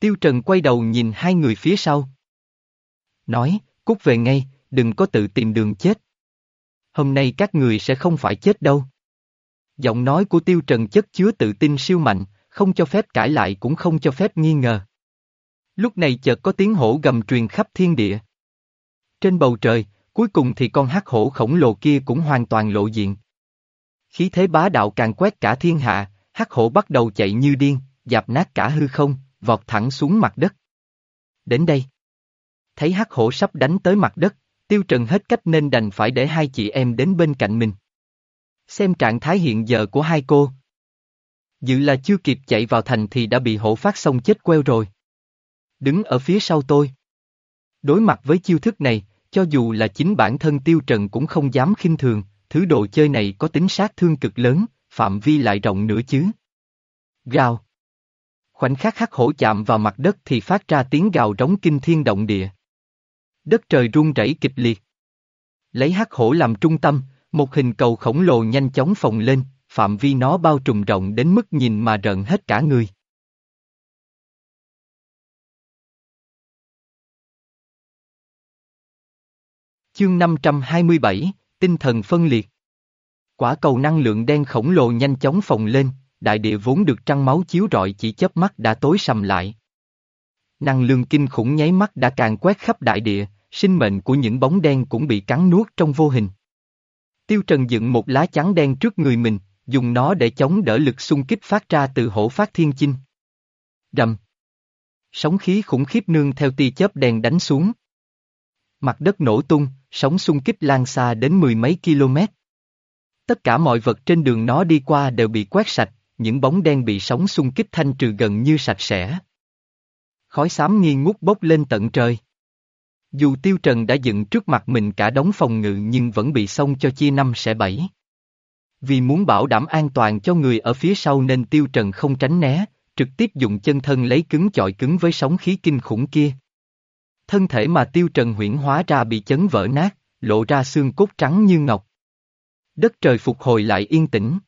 Tiêu Trần quay đầu nhìn hai người phía sau. Nói, cút về ngay, đừng có tự tìm đường chết. Hôm nay các người sẽ không phải chết đâu. Giọng nói của Tiêu Trần chất chứa tự tin siêu mạnh, không cho phép cãi lại cũng không cho phép nghi ngờ. Lúc này chợt có tiếng hổ gầm truyền khắp thiên địa. Trên bầu trời, cuối cùng thì con hắc hổ khổng lồ kia cũng hoàn toàn lộ diện. Khí thế bá đạo càng quét cả thiên hạ, hắc hổ bắt đầu chạy như điên, dạp nát cả hư không, vọt thẳng xuống mặt đất. Đến đây. Thấy hắc hổ sắp đánh tới mặt đất, tiêu trần hết cách nên đành phải để hai chị em đến bên cạnh mình. Xem trạng thái hiện giờ của hai cô. Dự là chưa kịp chạy vào thành thì đã bị hổ phát xong chết queo rồi. Đứng ở phía sau tôi. Đối mặt với chiêu thức này, cho dù là chính bản thân tiêu trần cũng không dám khinh thường, thứ đồ chơi này có tính sát thương cực lớn, phạm vi lại rộng nữa chứ. Gào. Khoảnh khắc hắc hổ chạm vào mặt đất thì phát ra tiếng gào rống kinh thiên động địa. Đất trời rung rẩy kịch liệt. Lấy hắc hổ làm trung tâm, một hình cầu khổng lồ nhanh chóng phồng lên, phạm vi nó bao trùm rộng đến mức nhìn mà rợn hết cả người. Chương 527, Tinh thần phân liệt Quả cầu năng lượng đen khổng lồ nhanh chóng phồng lên, đại địa vốn được trăng máu chiếu rọi chỉ chớp mắt đã tối sầm lại. Năng lượng kinh khủng nháy mắt đã càng quét khắp đại địa, sinh mệnh của những bóng đen cũng bị cắn nuốt trong vô hình. Tiêu Trần dựng một lá chắn đen trước người mình, dùng nó để chống đỡ lực xung kích phát ra từ hổ phát thiên chinh. Rầm. Sóng khí khủng khiếp nương theo tia chớp đen đánh xuống. Mặt đất nổ tung, sóng xung kích lan xa đến mười mấy km. Tất cả mọi vật trên đường nó đi qua đều bị quét sạch, những bóng đen bị sóng xung kích thanh trừ gần như sạch sẽ. Khói xám nghi ngút bốc lên tận trời. Dù Tiêu Trần đã dựng trước mặt mình cả đống phòng ngự nhưng vẫn bị xông cho chia năm sẽ bảy. Vì muốn bảo đảm an toàn cho người ở phía sau nên Tiêu Trần không tránh né, trực tiếp dùng chân thân lấy cứng chọi cứng với sóng khí kinh khủng kia. Thân thể mà Tiêu Trần huyễn hóa ra bị chấn vỡ nát, lộ ra xương cốt trắng như ngọc. Đất trời phục hồi lại yên tĩnh.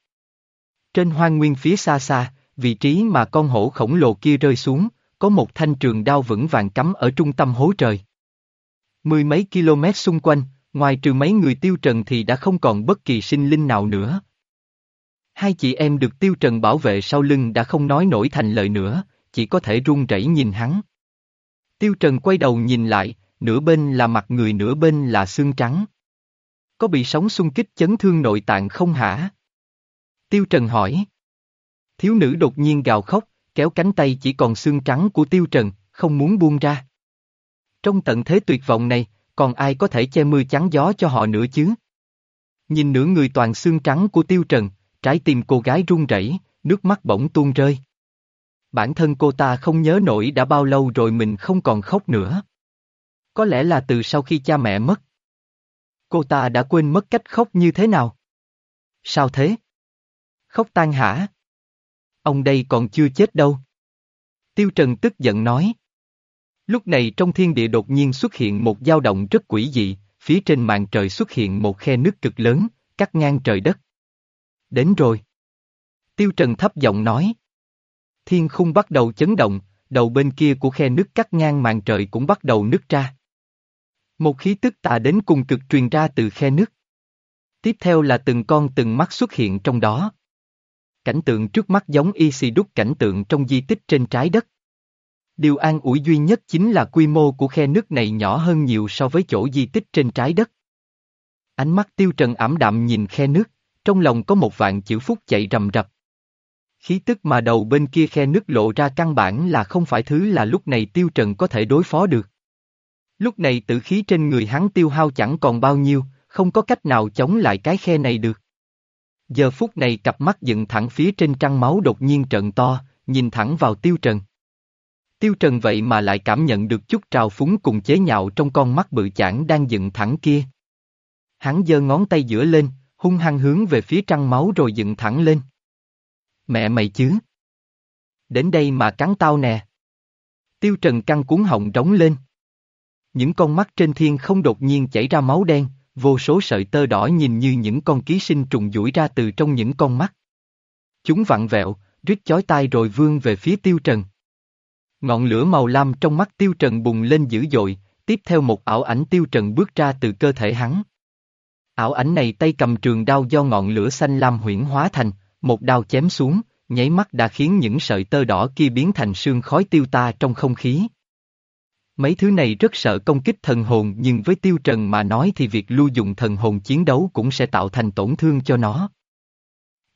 Trên hoang nguyên phía xa xa, vị trí mà con hổ khổng lồ kia rơi xuống, có một thanh trường đao vững vàng cắm ở trung tâm hố trời. Mười mấy km xung quanh, ngoài trừ mấy người tiêu trần thì đã không còn bất kỳ sinh linh nào nữa. Hai chị em được tiêu trần bảo vệ sau lưng đã không nói nổi thành lời nữa, chỉ có thể run rẩy nhìn hắn. Tiêu trần quay đầu nhìn lại, nửa bên là mặt người nửa bên là xương trắng. Có bị sóng xung kích chấn thương nội tạng không hả? Tiêu trần hỏi. Thiếu nữ đột nhiên gào khóc, kéo cánh tay chỉ còn xương trắng của tiêu trần, không muốn buông ra. Trong tận thế tuyệt vọng này, còn ai có thể che mưa chắn gió cho họ nữa chứ? Nhìn nửa người toàn xương trắng của Tiêu Trần, trái tim cô gái run rẩy, nước mắt bỗng tuôn rơi. Bản thân cô ta không nhớ nổi đã bao lâu rồi mình không còn khóc nữa. Có lẽ là từ sau khi cha mẹ mất. Cô ta đã quên mất cách khóc như thế nào? Sao thế? Khóc tan hả? Ông đây còn chưa chết đâu. Tiêu Trần tức giận nói. Lúc này trong thiên địa đột nhiên xuất hiện một dao động rất quỷ dị, phía trên màn trời xuất hiện một khe nước cực lớn, cắt ngang trời đất. Đến rồi. Tiêu Trần thấp giọng nói. Thiên khung bắt đầu chấn động, đầu bên kia của khe nước cắt ngang màn trời cũng bắt đầu nứt ra. Một khí tức tà đến cùng cực truyền ra từ khe nước. Tiếp theo là từng con từng mắt xuất hiện trong đó. Cảnh tượng trước mắt giống y xì đúc cảnh tượng trong di tích trên trái đất. Điều an ủi duy nhất chính là quy mô của khe nước này nhỏ hơn nhiều so với chỗ di tích trên trái đất. Ánh mắt tiêu trần ảm đạm nhìn khe nước, trong lòng có một vạn chữ phúc chạy rầm rập. Khí tức mà đầu bên kia khe nước lộ ra căn bản là không phải thứ là lúc này tiêu trần có thể đối phó được. Lúc này tử khí trên người hắn tiêu hao chẳng còn bao nhiêu, không có cách nào chống lại cái khe này được. Giờ phút này cặp mắt dựng thẳng phía trên trăng máu đột nhiên trận to, nhìn thẳng vào tiêu trần. Tiêu Trần vậy mà lại cảm nhận được chút trào phúng cùng chế nhạo trong con mắt bự chản đang dựng thẳng kia. Hắn giơ ngón tay giữa lên, hung hăng hướng về phía trăng máu rồi dựng thẳng lên. Mẹ mày chứ? Đến đây mà cắn tao nè. Tiêu Trần căng cuốn họng trống lên. Những con mắt trên thiên không đột nhiên chảy ra máu đen, vô số sợi tơ đỏ nhìn như những con ký sinh trùng duỗi ra từ trong những con mắt. Chúng vặn vẹo, rít chói tai rồi vươn về phía Tiêu Trần. Ngọn lửa màu lam trong mắt Tiêu Trần bùng lên dữ dội, tiếp theo một ảo ảnh Tiêu Trần bước ra từ cơ thể hắn. Ảo ảnh này tay cầm trường đao do ngọn lửa xanh lam huyển hóa thành, một đao chém xuống, nháy mắt đã khiến những sợi tơ đỏ kia biến thành sương khói tiêu ta trong không khí. Mấy thứ này rất sợ công kích thần hồn nhưng với Tiêu Trần mà nói thì việc lưu dụng thần hồn chiến đấu cũng sẽ tạo thành tổn thương cho nó.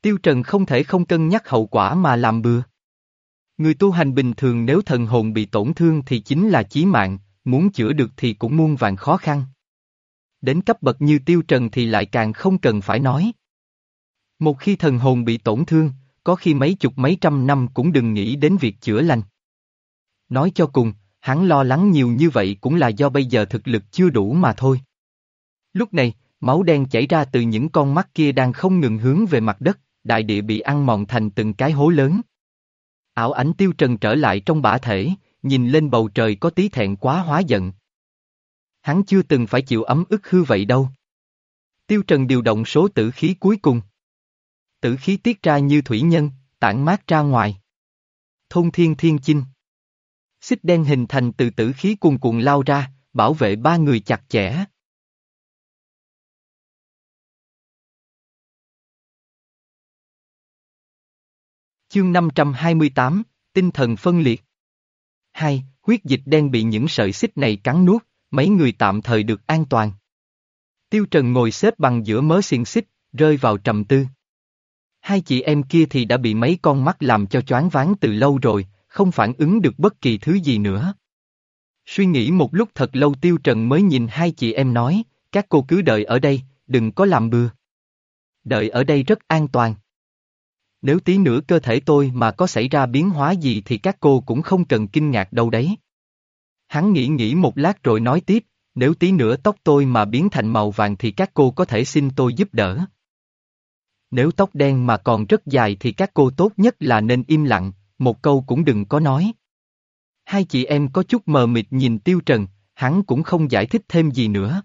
Tiêu Trần không thể không cân nhắc hậu quả mà làm bừa. Người tu hành bình thường nếu thần hồn bị tổn thương thì chính là chí mạng, muốn chữa được thì cũng muôn vàng khó khăn. Đến cấp bậc như Tiêu Trần thì lại càng không cần phải nói. Một khi thần hồn bị tổn thương, có khi mấy chục mấy trăm năm cũng đừng nghĩ đến việc chữa lành. Nói cho cùng, hắn lo lắng nhiều như vậy cũng là do bây giờ thực lực chưa đủ mà thôi. Lúc này, máu đen chảy ra từ những con mắt kia đang không ngừng hướng về mặt đất, đại địa bị ăn mòn thành từng cái hố lớn. Ảo ảnh tiêu trần trở lại trong bả thể, nhìn lên bầu trời có tí thẹn quá hóa giận. Hắn chưa từng phải chịu ấm ức hư vậy đâu. Tiêu trần điều động số tử khí cuối cùng. Tử khí tiết ra như thủy nhân, tản mát ra ngoài. Thôn thiên thiên chinh. Xích đen hình thành từ tử khí cuồn cuộn lao ra, bảo vệ ba người chặt chẽ. Chương 528, Tinh thần phân liệt. 2. Huyết dịch đen bị những sợi xích này cắn nuốt, mấy người tạm thời được an toàn. Tiêu Trần ngồi xếp bằng giữa mớ xiên xích, rơi vào trầm tư. Hai chị em kia thì đã bị mấy con mắt làm cho choáng váng từ lâu rồi, không phản ứng được bất kỳ thứ gì nữa. Suy nghĩ một lúc thật lâu Tiêu Trần mới nhìn hai chị em nói, các cô cứ đợi ở đây, đừng có làm bừa. Đợi ở đây rất an toàn. Nếu tí nữa cơ thể tôi mà có xảy ra biến hóa gì thì các cô cũng không cần kinh ngạc đâu đấy. Hắn nghĩ nghĩ một lát rồi nói tiếp, nếu tí nữa tóc tôi mà biến thành màu vàng thì các cô có thể xin tôi giúp đỡ. Nếu tóc đen mà còn rất dài thì các cô tốt nhất là nên im lặng, một câu cũng đừng có nói. Hai chị em có chút mờ mịt nhìn Tiêu Trần, hắn cũng không giải thích thêm gì nữa.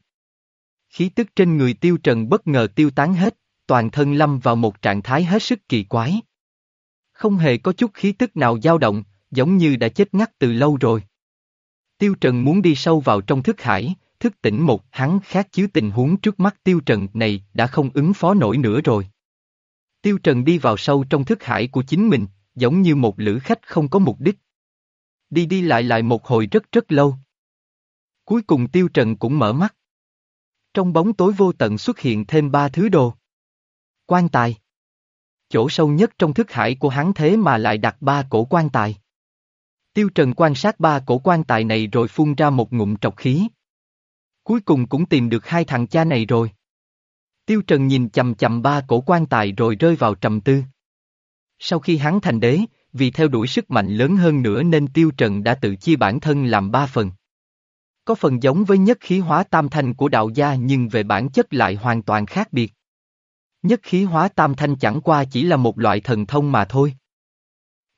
Khí tức trên người Tiêu Trần bất ngờ tiêu tán hết, toàn thân lâm vào một trạng thái hết sức kỳ quái. Không hề có chút khí tức nào dao động, giống như đã chết ngắt từ lâu rồi. Tiêu Trần muốn đi sâu vào trong thức hải, thức tỉnh một hắn khác chứ tình huống trước mắt Tiêu Trần này đã không ứng phó nổi nữa rồi. Tiêu Trần đi vào sâu trong thức hải của chính mình, giống như một lữ khách không có mục đích. Đi đi lại lại một hồi rất rất lâu. Cuối cùng Tiêu Trần cũng mở mắt. Trong bóng tối vô tận xuất hiện thêm ba thứ đồ. Quan tài. Chỗ sâu nhất trong thức hải của hắn thế mà lại đặt ba cổ quan tài. Tiêu Trần quan sát ba cổ quan tài này rồi phun ra một ngụm trọc khí. Cuối cùng cũng tìm được hai thằng cha này rồi. Tiêu Trần nhìn chầm chầm ba cổ quan tài rồi rơi vào trầm tư. Sau khi hắn thành đế, vì theo đuổi sức mạnh lớn hơn nữa nên Tiêu Trần đã tự chia bản thân làm ba phần. Có phần giống với nhất khí hóa tam thanh của đạo gia nhưng về bản chất lại hoàn toàn khác biệt. Nhất khí hóa tam thanh chẳng qua chỉ là một loại thần thông mà thôi.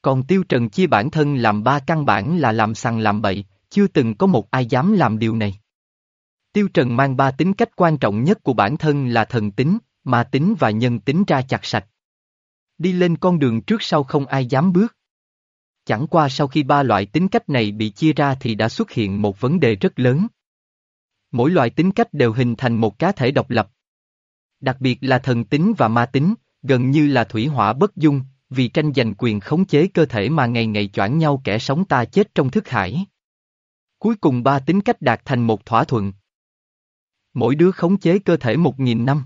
Còn Tiêu Trần chia bản thân làm ba căn bản là làm sằng làm bậy, chưa từng có một ai dám làm điều này. Tiêu Trần mang ba tính cách quan trọng nhất của bản thân là thần tính, ma tính và nhân tính ra chặt sạch. Đi lên con đường trước sau không ai dám bước. Chẳng qua sau khi ba loại tính cách này bị chia ra thì đã xuất hiện một vấn đề rất lớn. Mỗi loại tính cách đều hình thành một cá thể độc lập. Đặc biệt là thần tính và ma tính, gần như là thủy hỏa bất dung, vì tranh giành quyền khống chế cơ thể mà ngày ngày choảng nhau kẻ sống ta chết trong thức hải. Cuối cùng ba tính cách đạt thành một thỏa thuận. Mỗi đứa khống chế cơ thể một nghìn năm.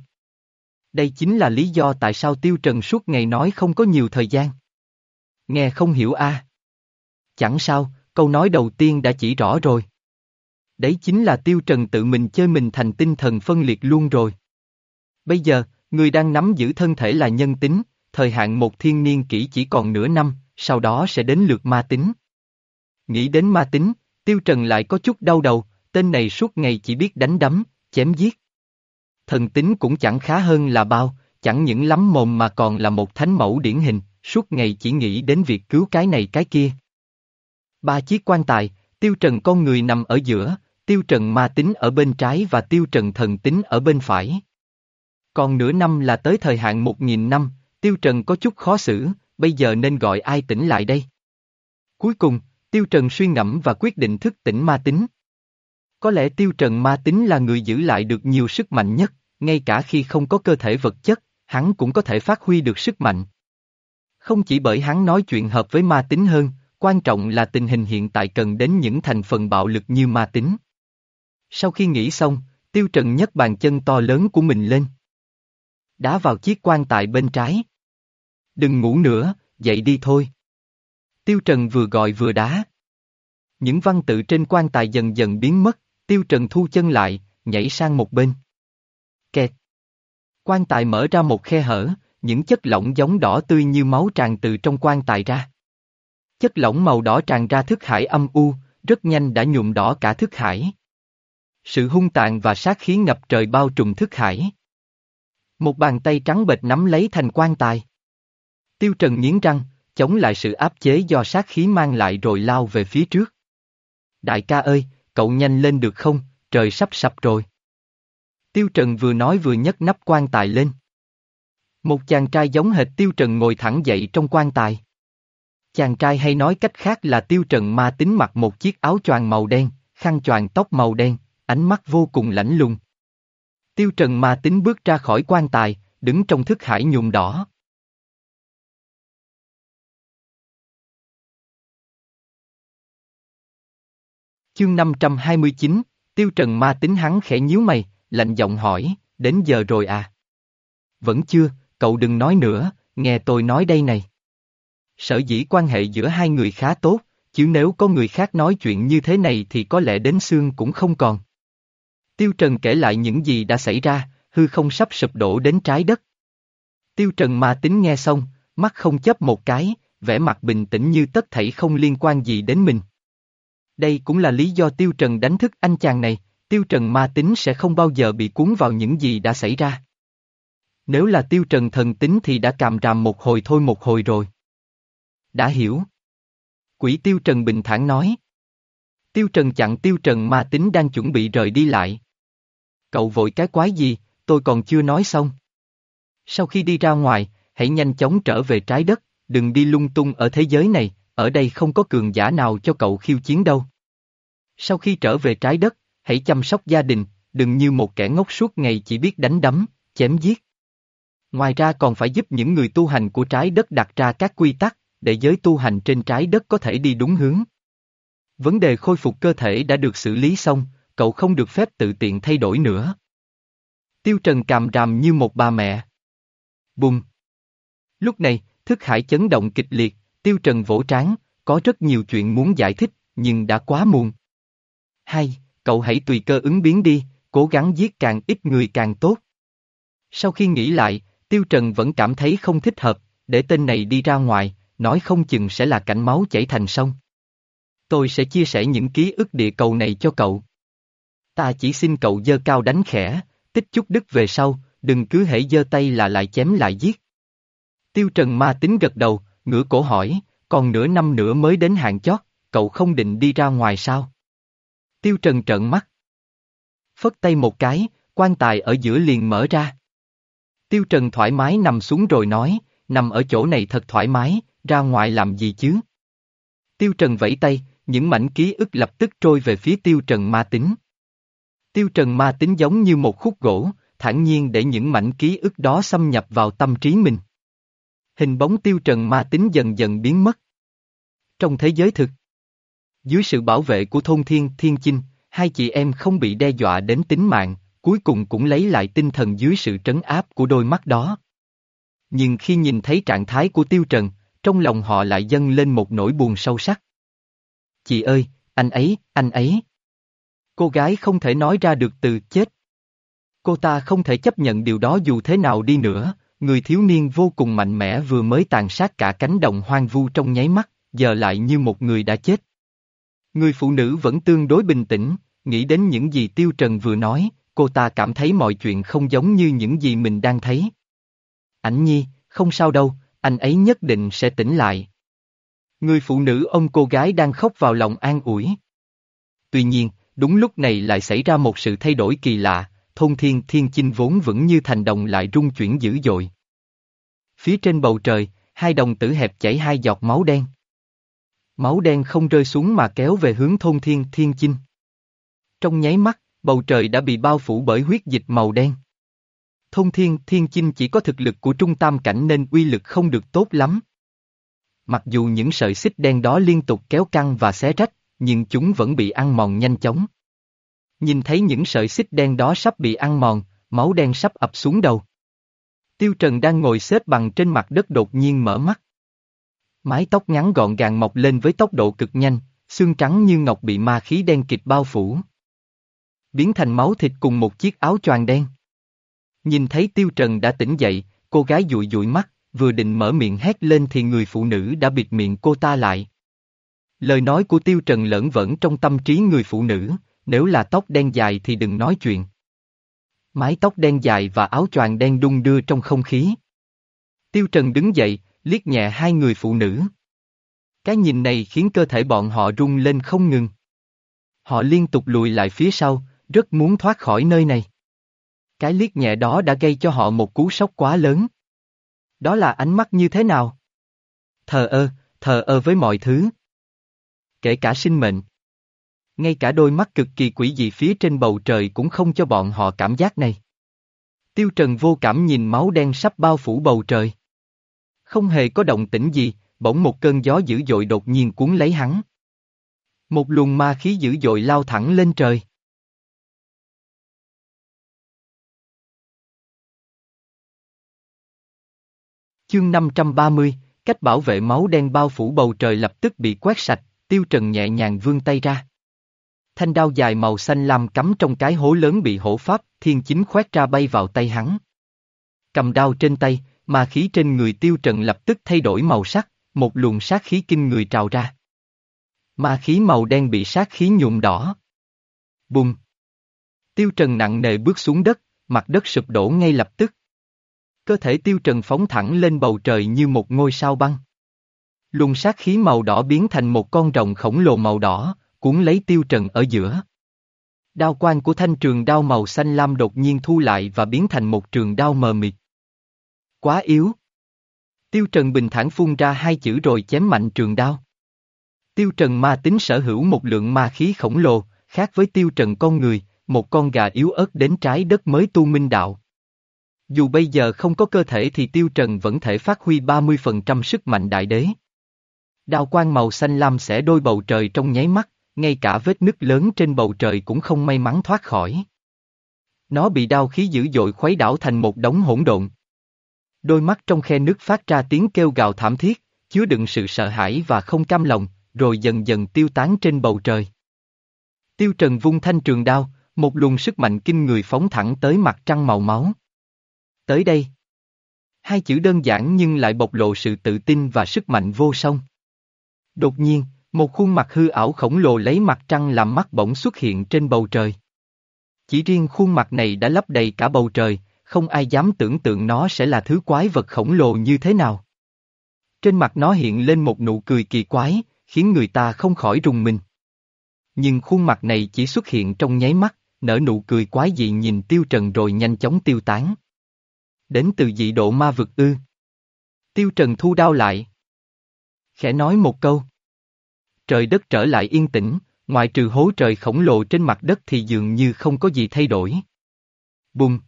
Đây chính là lý do tại sao Tiêu Trần suốt ngày nói không có nhiều thời gian. Nghe không hiểu a? Chẳng sao, câu nói đầu tiên đã chỉ rõ rồi. Đấy chính là Tiêu Trần tự mình chơi mình thành tinh thần phân liệt luôn rồi. Bây giờ, người đang nắm giữ thân thể là nhân tính, thời hạn một thiên niên kỷ chỉ còn nửa năm, sau đó sẽ đến lượt ma tính. Nghĩ đến ma tính, Tiêu Trần lại có chút đau đầu, tên này suốt ngày chỉ biết đánh đấm, chém giết. Thần tính cũng chẳng khá hơn là bao, chẳng những lắm mồm mà còn là một thánh mẫu điển hình, suốt ngày chỉ nghĩ đến việc cứu cái này cái kia. Ba chiếc quan tài, tiêu trần con người nằm ở giữa, tiêu trần ma tính ở bên trái và tiêu trần thần tính ở bên phải. Còn nửa năm là tới thời hạn một nghìn năm, Tiêu Trần có chút khó xử, bây giờ nên gọi ai tỉnh lại đây? Cuối cùng, Tiêu Trần suy ngẫm và quyết định thức tỉnh ma tính. Có lẽ Tiêu Trần ma tính là người giữ lại được nhiều sức mạnh nhất, ngay cả khi không có cơ thể vật chất, hắn cũng có thể phát huy được sức mạnh. Không chỉ bởi hắn nói chuyện hợp với ma tính hơn, quan trọng là tình hình hiện tại cần đến những thành phần bạo lực như ma tính. Sau khi nghĩ xong, Tiêu Trần nhấc bàn chân to lớn của mình lên. Đá vào chiếc quan tài bên trái. Đừng ngủ nữa, dậy đi thôi. Tiêu Trần vừa gọi vừa đá. Những văn tự trên quan tài dần dần biến mất, Tiêu Trần thu chân lại, nhảy sang một bên. Kẹt. Quan tài mở ra một khe hở, những chất lỏng giống đỏ tươi như máu tràn từ trong quan tài ra. Chất lỏng màu đỏ tràn ra thức hải âm u, rất nhanh đã nhuộm đỏ cả thức hải. Sự hung tàn và sát khí ngập trời bao trùm thức hải. Một bàn tay trắng bệch nắm lấy thành quan tài. Tiêu Trần nghiến răng, chống lại sự áp chế do sát khí mang lại rồi lao về phía trước. Đại ca ơi, cậu nhanh lên được không, trời sắp sập rồi. Tiêu Trần vừa nói vừa nhấc nắp quan tài lên. Một chàng trai giống hệt Tiêu Trần ngồi thẳng dậy trong quan tài. Chàng trai hay nói cách khác là Tiêu Trần ma tính mặc một chiếc áo choàng màu đen, khăn choàng tóc màu đen, ánh mắt vô cùng lãnh lùng. Tiêu Trần ma tính bước ra khỏi quan tài, đứng trong thức hải nhuộm đỏ. Chương 529, Tiêu Trần ma tính hắn khẽ nhíu mày, lạnh giọng hỏi, đến giờ rồi à? Vẫn chưa, cậu đừng nói nữa, nghe tôi nói đây này. Sở dĩ quan hệ giữa hai người khá tốt, chứ nếu có người khác nói chuyện như thế này thì có lẽ đến xương cũng không còn. Tiêu Trần kể lại những gì đã xảy ra, hư không sắp sụp đổ đến trái đất. Tiêu Trần ma tính nghe xong, mắt không chấp một cái, vẻ mặt bình tĩnh như tất thảy không liên quan gì đến mình. Đây cũng là lý do Tiêu Trần đánh thức anh chàng này, Tiêu Trần ma tính sẽ không bao giờ bị cuốn vào những gì đã xảy ra. Nếu là Tiêu Trần thần tính thì đã càm ràm một hồi thôi một hồi rồi. Đã hiểu. Quỷ Tiêu Trần bình thản nói. Tiêu Trần chặn Tiêu Trần ma tính đang chuẩn bị rời đi lại. Cậu vội cái quái gì, tôi còn chưa nói xong. Sau khi đi ra ngoài, hãy nhanh chóng trở về trái đất, đừng đi lung tung ở thế giới này, ở đây không có cường giả nào cho cậu khiêu chiến đâu. Sau khi trở về trái đất, hãy chăm sóc gia đình, đừng như một kẻ ngốc suốt ngày chỉ biết đánh đấm, chém giết. Ngoài ra còn phải giúp những người tu hành của trái đất đặt ra các quy tắc, để giới tu hành trên trái đất có thể đi đúng hướng. Vấn đề khôi phục cơ thể đã được xử lý xong, cậu không được phép tự tiện thay đổi nữa. Tiêu Trần càm ràm như một bà mẹ. Bùng! Lúc này, thức hải chấn động kịch liệt, Tiêu Trần vỗ trán, có rất nhiều chuyện muốn giải thích, nhưng đã quá muộn. Hay, cậu hãy tùy cơ ứng biến đi, cố gắng giết càng ít người càng tốt. Sau khi nghĩ lại, Tiêu Trần vẫn cảm thấy không thích hợp, để tên này đi ra ngoài, nói không chừng sẽ là cảnh máu chảy thành sông. Tôi sẽ chia sẻ những ký ức địa cầu này cho cậu. Ta chỉ xin cậu dơ cao đánh khẽ, tích chút đức về sau, đừng cứ hễ dơ tay là lại chém lại giết. Tiêu Trần ma tính gật đầu, ngửa cổ hỏi, còn nửa năm nữa mới đến hạn chót, cậu không định đi ra ngoài sao? Tiêu Trần trợn mắt. Phất tay một cái, quan tài ở giữa liền mở ra. Tiêu Trần thoải mái nằm xuống rồi nói, nằm ở chỗ này thật thoải mái, ra ngoài làm gì chứ? Tiêu Trần vẫy tay, những mảnh ký ức lập tức trôi về phía Tiêu Trần ma tính. Tiêu Trần ma tính giống như một khúc gỗ, thản nhiên để những mảnh ký ức đó xâm nhập vào tâm trí mình. Hình bóng Tiêu Trần ma tính dần dần biến mất. Trong thế giới thực, dưới sự bảo vệ của thôn thiên thiên chinh, hai chị em không bị đe dọa đến tính mạng, cuối cùng cũng lấy lại tinh thần dưới sự trấn áp của đôi mắt đó. Nhưng khi nhìn thấy trạng thái của Tiêu Trần, trong lòng họ lại dâng lên một nỗi buồn sâu sắc. Chị ơi, anh ấy, anh ấy. Cô gái không thể nói ra được từ chết. Cô ta không thể chấp nhận điều đó dù thế nào đi nữa, người thiếu niên vô cùng mạnh mẽ vừa mới tàn sát cả cánh đồng hoang vu trong nháy mắt, giờ lại như một người đã chết. Người phụ nữ vẫn tương đối bình tĩnh, nghĩ đến những gì Tiêu Trần vừa nói, cô ta cảm thấy mọi chuyện không giống như những gì mình đang thấy. Ảnh nhi, không sao đâu, anh ấy nhất định sẽ tỉnh lại. Người phụ nữ ôm cô gái đang khóc vào lòng an ủi. Tuy nhiên, đúng lúc này lại xảy ra một sự thay đổi kỳ lạ, thôn thiên thiên chinh vốn vững như thành đồng lại rung chuyển dữ dội. phía trên bầu trời, hai đồng tử hẹp chảy hai giọt máu đen. Máu đen không rơi xuống mà kéo về hướng thôn thiên thiên chinh. Trong nháy mắt, bầu trời đã bị bao phủ bởi huyết dịch màu đen. Thôn thiên thiên chinh chỉ có thực lực của trung tam cảnh nên uy lực không được tốt lắm. Mặc dù những sợi xích đen đó liên tục kéo căng và xé rách, nhưng chúng vẫn bị ăn mòn nhanh chóng. Nhìn thấy những sợi xích đen đó sắp bị ăn mòn, máu đen sắp ập xuống đầu. Tiêu Trần đang ngồi xếp bằng trên mặt đất đột nhiên mở mắt. Mái tóc ngắn gọn gàng mọc lên với tốc độ cực nhanh, xương trắng như ngọc bị ma khí đen kịch bao phủ. Biến thành máu thịt cùng một chiếc áo choàng đen. Nhìn thấy Tiêu Trần đã tỉnh dậy, cô gái dụi dụi mắt, vừa định mở miệng hét lên thì người phụ nữ đã bịt miệng cô ta lại. Lời nói của Tiêu Trần lẫn vẫn trong tâm trí người phụ nữ, nếu là tóc đen dài thì đừng nói chuyện. Mái tóc đen dài và áo choàng đen đung đưa trong không khí. Tiêu Trần đứng dậy, liếc nhẹ hai người phụ nữ. Cái nhìn này khiến cơ thể bọn họ rung lên không ngừng. Họ liên tục lùi lại phía sau, rất muốn thoát khỏi nơi này. Cái liếc nhẹ đó đã gây cho họ một cú sốc quá lớn. Đó là ánh mắt như thế nào? Thờ ơ, thờ ơ với mọi thứ. Kể cả sinh mệnh. Ngay cả đôi mắt cực kỳ quỷ dị phía trên bầu trời cũng không cho bọn họ cảm giác này. Tiêu Trần vô cảm nhìn máu đen sắp bao phủ bầu trời. Không hề có động tĩnh gì, bỗng một cơn gió dữ dội đột nhiên cuốn lấy hắn. Một luồng ma khí dữ dội lao thẳng lên trời. Chương 530, cách bảo vệ máu đen bao phủ bầu trời lập tức bị quét sạch, tiêu trần nhẹ nhàng vươn tay ra. Thanh đao dài màu xanh lam cắm trong cái hố lớn bị hổ pháp, thiên chính khoét ra bay vào tay hắn. Cầm đao trên tay, ma khí trên người tiêu trần lập tức thay đổi màu sắc, một luồng sát khí kinh người trào ra. Ma khí màu đen bị sát khí nhuộm đỏ. Bùng! Tiêu trần nặng nề bước xuống đất, mặt đất sụp đổ ngay lập tức. Cơ thể tiêu trần phóng thẳng lên bầu trời như một ngôi sao băng. Luồng sát khí màu đỏ biến thành một con rồng khổng lồ màu đỏ, cuốn lấy tiêu trần ở giữa. Đao quang của thanh trường đao màu xanh lam đột nhiên thu lại và biến thành một trường đao mờ mịt. Quá yếu. Tiêu Trần bình thản phun ra hai chữ rồi chém mạnh trường đao. Tiêu Trần ma tính sở hữu một lượng ma khí khổng lồ, khác với Tiêu Trần con người, một con gà yếu ớt đến trái đất mới tu minh đạo. Dù bây giờ không có cơ thể thì Tiêu Trần vẫn thể phát huy 30% sức mạnh đại đế. Đao quang màu xanh lam sẽ đôi bầu trời trong nháy mắt, ngay cả vết nứt lớn trên bầu trời cũng không may mắn thoát khỏi. Nó bị đao khí dữ dội khuấy đảo thành một đống hỗn độn. Đôi mắt trong khe nước phát ra tiếng kêu gào thảm thiết, chứa đựng sự sợ hãi và không cam lòng, rồi dần dần tiêu tán trên bầu trời. Tiêu Trần vung thanh trường đao, một luồng sức mạnh kinh người phóng thẳng tới mặt trăng màu máu. Tới đây. Hai chữ đơn giản nhưng lại bộc lộ sự tự tin và sức mạnh vô song. Đột nhiên, một khuôn mặt hư ảo khổng lồ lấy mặt trăng làm mắt bỗng xuất hiện trên bầu trời. Chỉ riêng khuôn mặt này đã lấp đầy cả bầu trời, không ai dám tưởng tượng nó sẽ là thứ quái vật khổng lồ như thế nào. Trên mặt nó hiện lên một nụ cười kỳ quái, khiến người ta không khỏi rùng mình. Nhưng khuôn mặt này chỉ xuất hiện trong nháy mắt, nở nụ cười quái dị nhìn tiêu trần rồi nhanh chóng tiêu tán. Đến từ dị độ ma vực ư. Tiêu trần thu đao lại. Khẽ nói một câu. Trời đất trở lại yên tĩnh, ngoại trừ hố trời khổng lồ trên mặt đất thì dường như không có gì thay đổi. Bùng!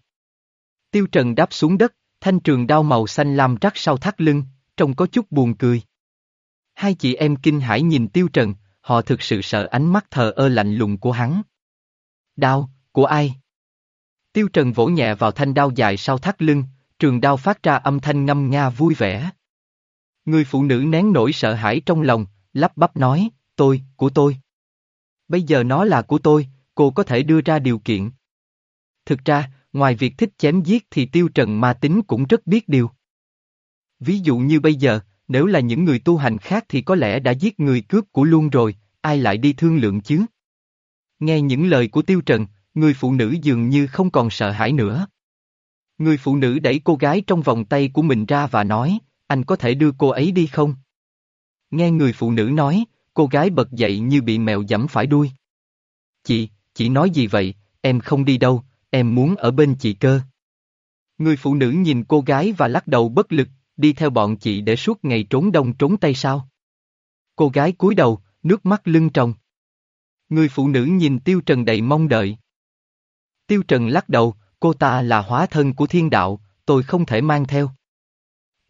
Tiêu Trần đáp xuống đất, thanh trường đao màu xanh lam rắc sau thắt lưng, trông có chút buồn cười. Hai chị em kinh hãi nhìn Tiêu Trần, họ thực sự sợ ánh mắt thờ ơ lạnh lùng của hắn. Đao, của ai? Tiêu Trần vỗ nhẹ vào thanh đao dài sau thắt lưng, trường đao phát ra âm thanh ngâm nga vui vẻ. Người phụ nữ nén nỗi sợ hãi trong lòng, lắp bắp nói, tôi, của tôi. Bây giờ nó là của tôi, cô có thể đưa ra điều kiện. Thực ra, ngoài việc thích chém giết thì tiêu trần ma tính cũng rất biết điều. Ví dụ như bây giờ, nếu là những người tu hành khác thì có lẽ đã giết người cướp của luôn rồi, ai lại đi thương lượng chứ? Nghe những lời của tiêu trần, người phụ nữ dường như không còn sợ hãi nữa. Người phụ nữ đẩy cô gái trong vòng tay của mình ra và nói, anh có thể đưa cô ấy đi không? Nghe người phụ nữ nói, cô gái bật dậy như bị mèo dẫm phải đuôi. Chị, chị nói gì vậy, em không đi đâu, em muốn ở bên chị cơ. Người phụ nữ nhìn cô gái và lắc đầu bất lực, đi theo bọn chị để suốt ngày trốn đông trốn tây sao? Cô gái cúi đầu, nước mắt lưng tròng. Người phụ nữ nhìn Tiêu Trần đầy mong đợi. Tiêu Trần lắc đầu, cô ta là hóa thân của thiên đạo, tôi không thể mang theo.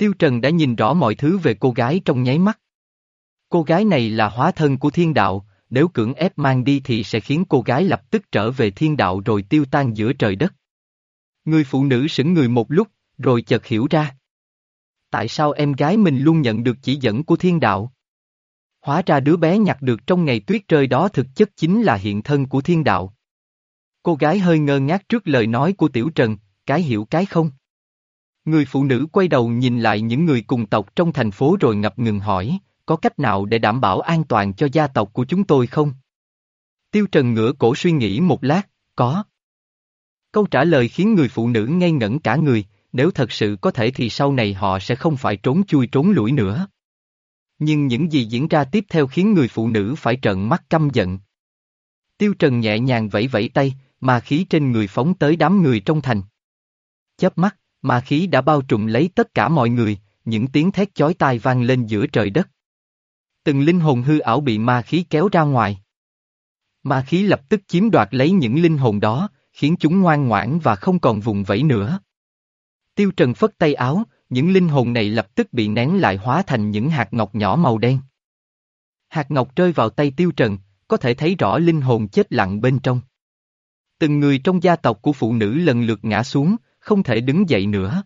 Tiêu Trần đã nhìn rõ mọi thứ về cô gái trong nháy mắt. Cô gái này là hóa thân của thiên đạo, nếu cưỡng ép mang đi thì sẽ khiến cô gái lập tức trở về thiên đạo rồi tiêu tan giữa trời đất. Người phụ nữ sững người một lúc, rồi chợt hiểu ra. Tại sao em gái mình luôn nhận được chỉ dẫn của thiên đạo? Hóa ra đứa bé nhặt được trong ngày tuyết rơi đó thực chất chính là hiện thân của thiên đạo. Cô gái hơi ngơ ngác trước lời nói của Tiểu Trần, cái hiểu cái không. Người phụ nữ quay đầu nhìn lại những người cùng tộc trong thành phố rồi ngập ngừng hỏi, có cách nào để đảm bảo an toàn cho gia tộc của chúng tôi không? Tiêu Trần ngửa cổ suy nghĩ một lát, có. Câu trả lời khiến người phụ nữ ngây ngẩn cả người, nếu thật sự có thể thì sau này họ sẽ không phải trốn chui trốn lủi nữa. Nhưng những gì diễn ra tiếp theo khiến người phụ nữ phải trợn mắt căm giận. Tiêu Trần nhẹ nhàng vẫy vẫy tay, mà khí trên người phóng tới đám người trong thành. Chớp mắt, mà khí đã bao trùm lấy tất cả mọi người, những tiếng thét chói tai vang lên giữa trời đất. Từng linh hồn hư ảo bị ma khí kéo ra ngoài. Ma khí lập tức chiếm đoạt lấy những linh hồn đó, khiến chúng ngoan ngoãn và không còn vùng vẫy nữa. Tiêu Trần phất tay áo, những linh hồn này lập tức bị nén lại hóa thành những hạt ngọc nhỏ màu đen. Hạt ngọc rơi vào tay Tiêu Trần, có thể thấy rõ linh hồn chết lặng bên trong. Từng người trong gia tộc của phụ nữ lần lượt ngã xuống, không thể đứng dậy nữa.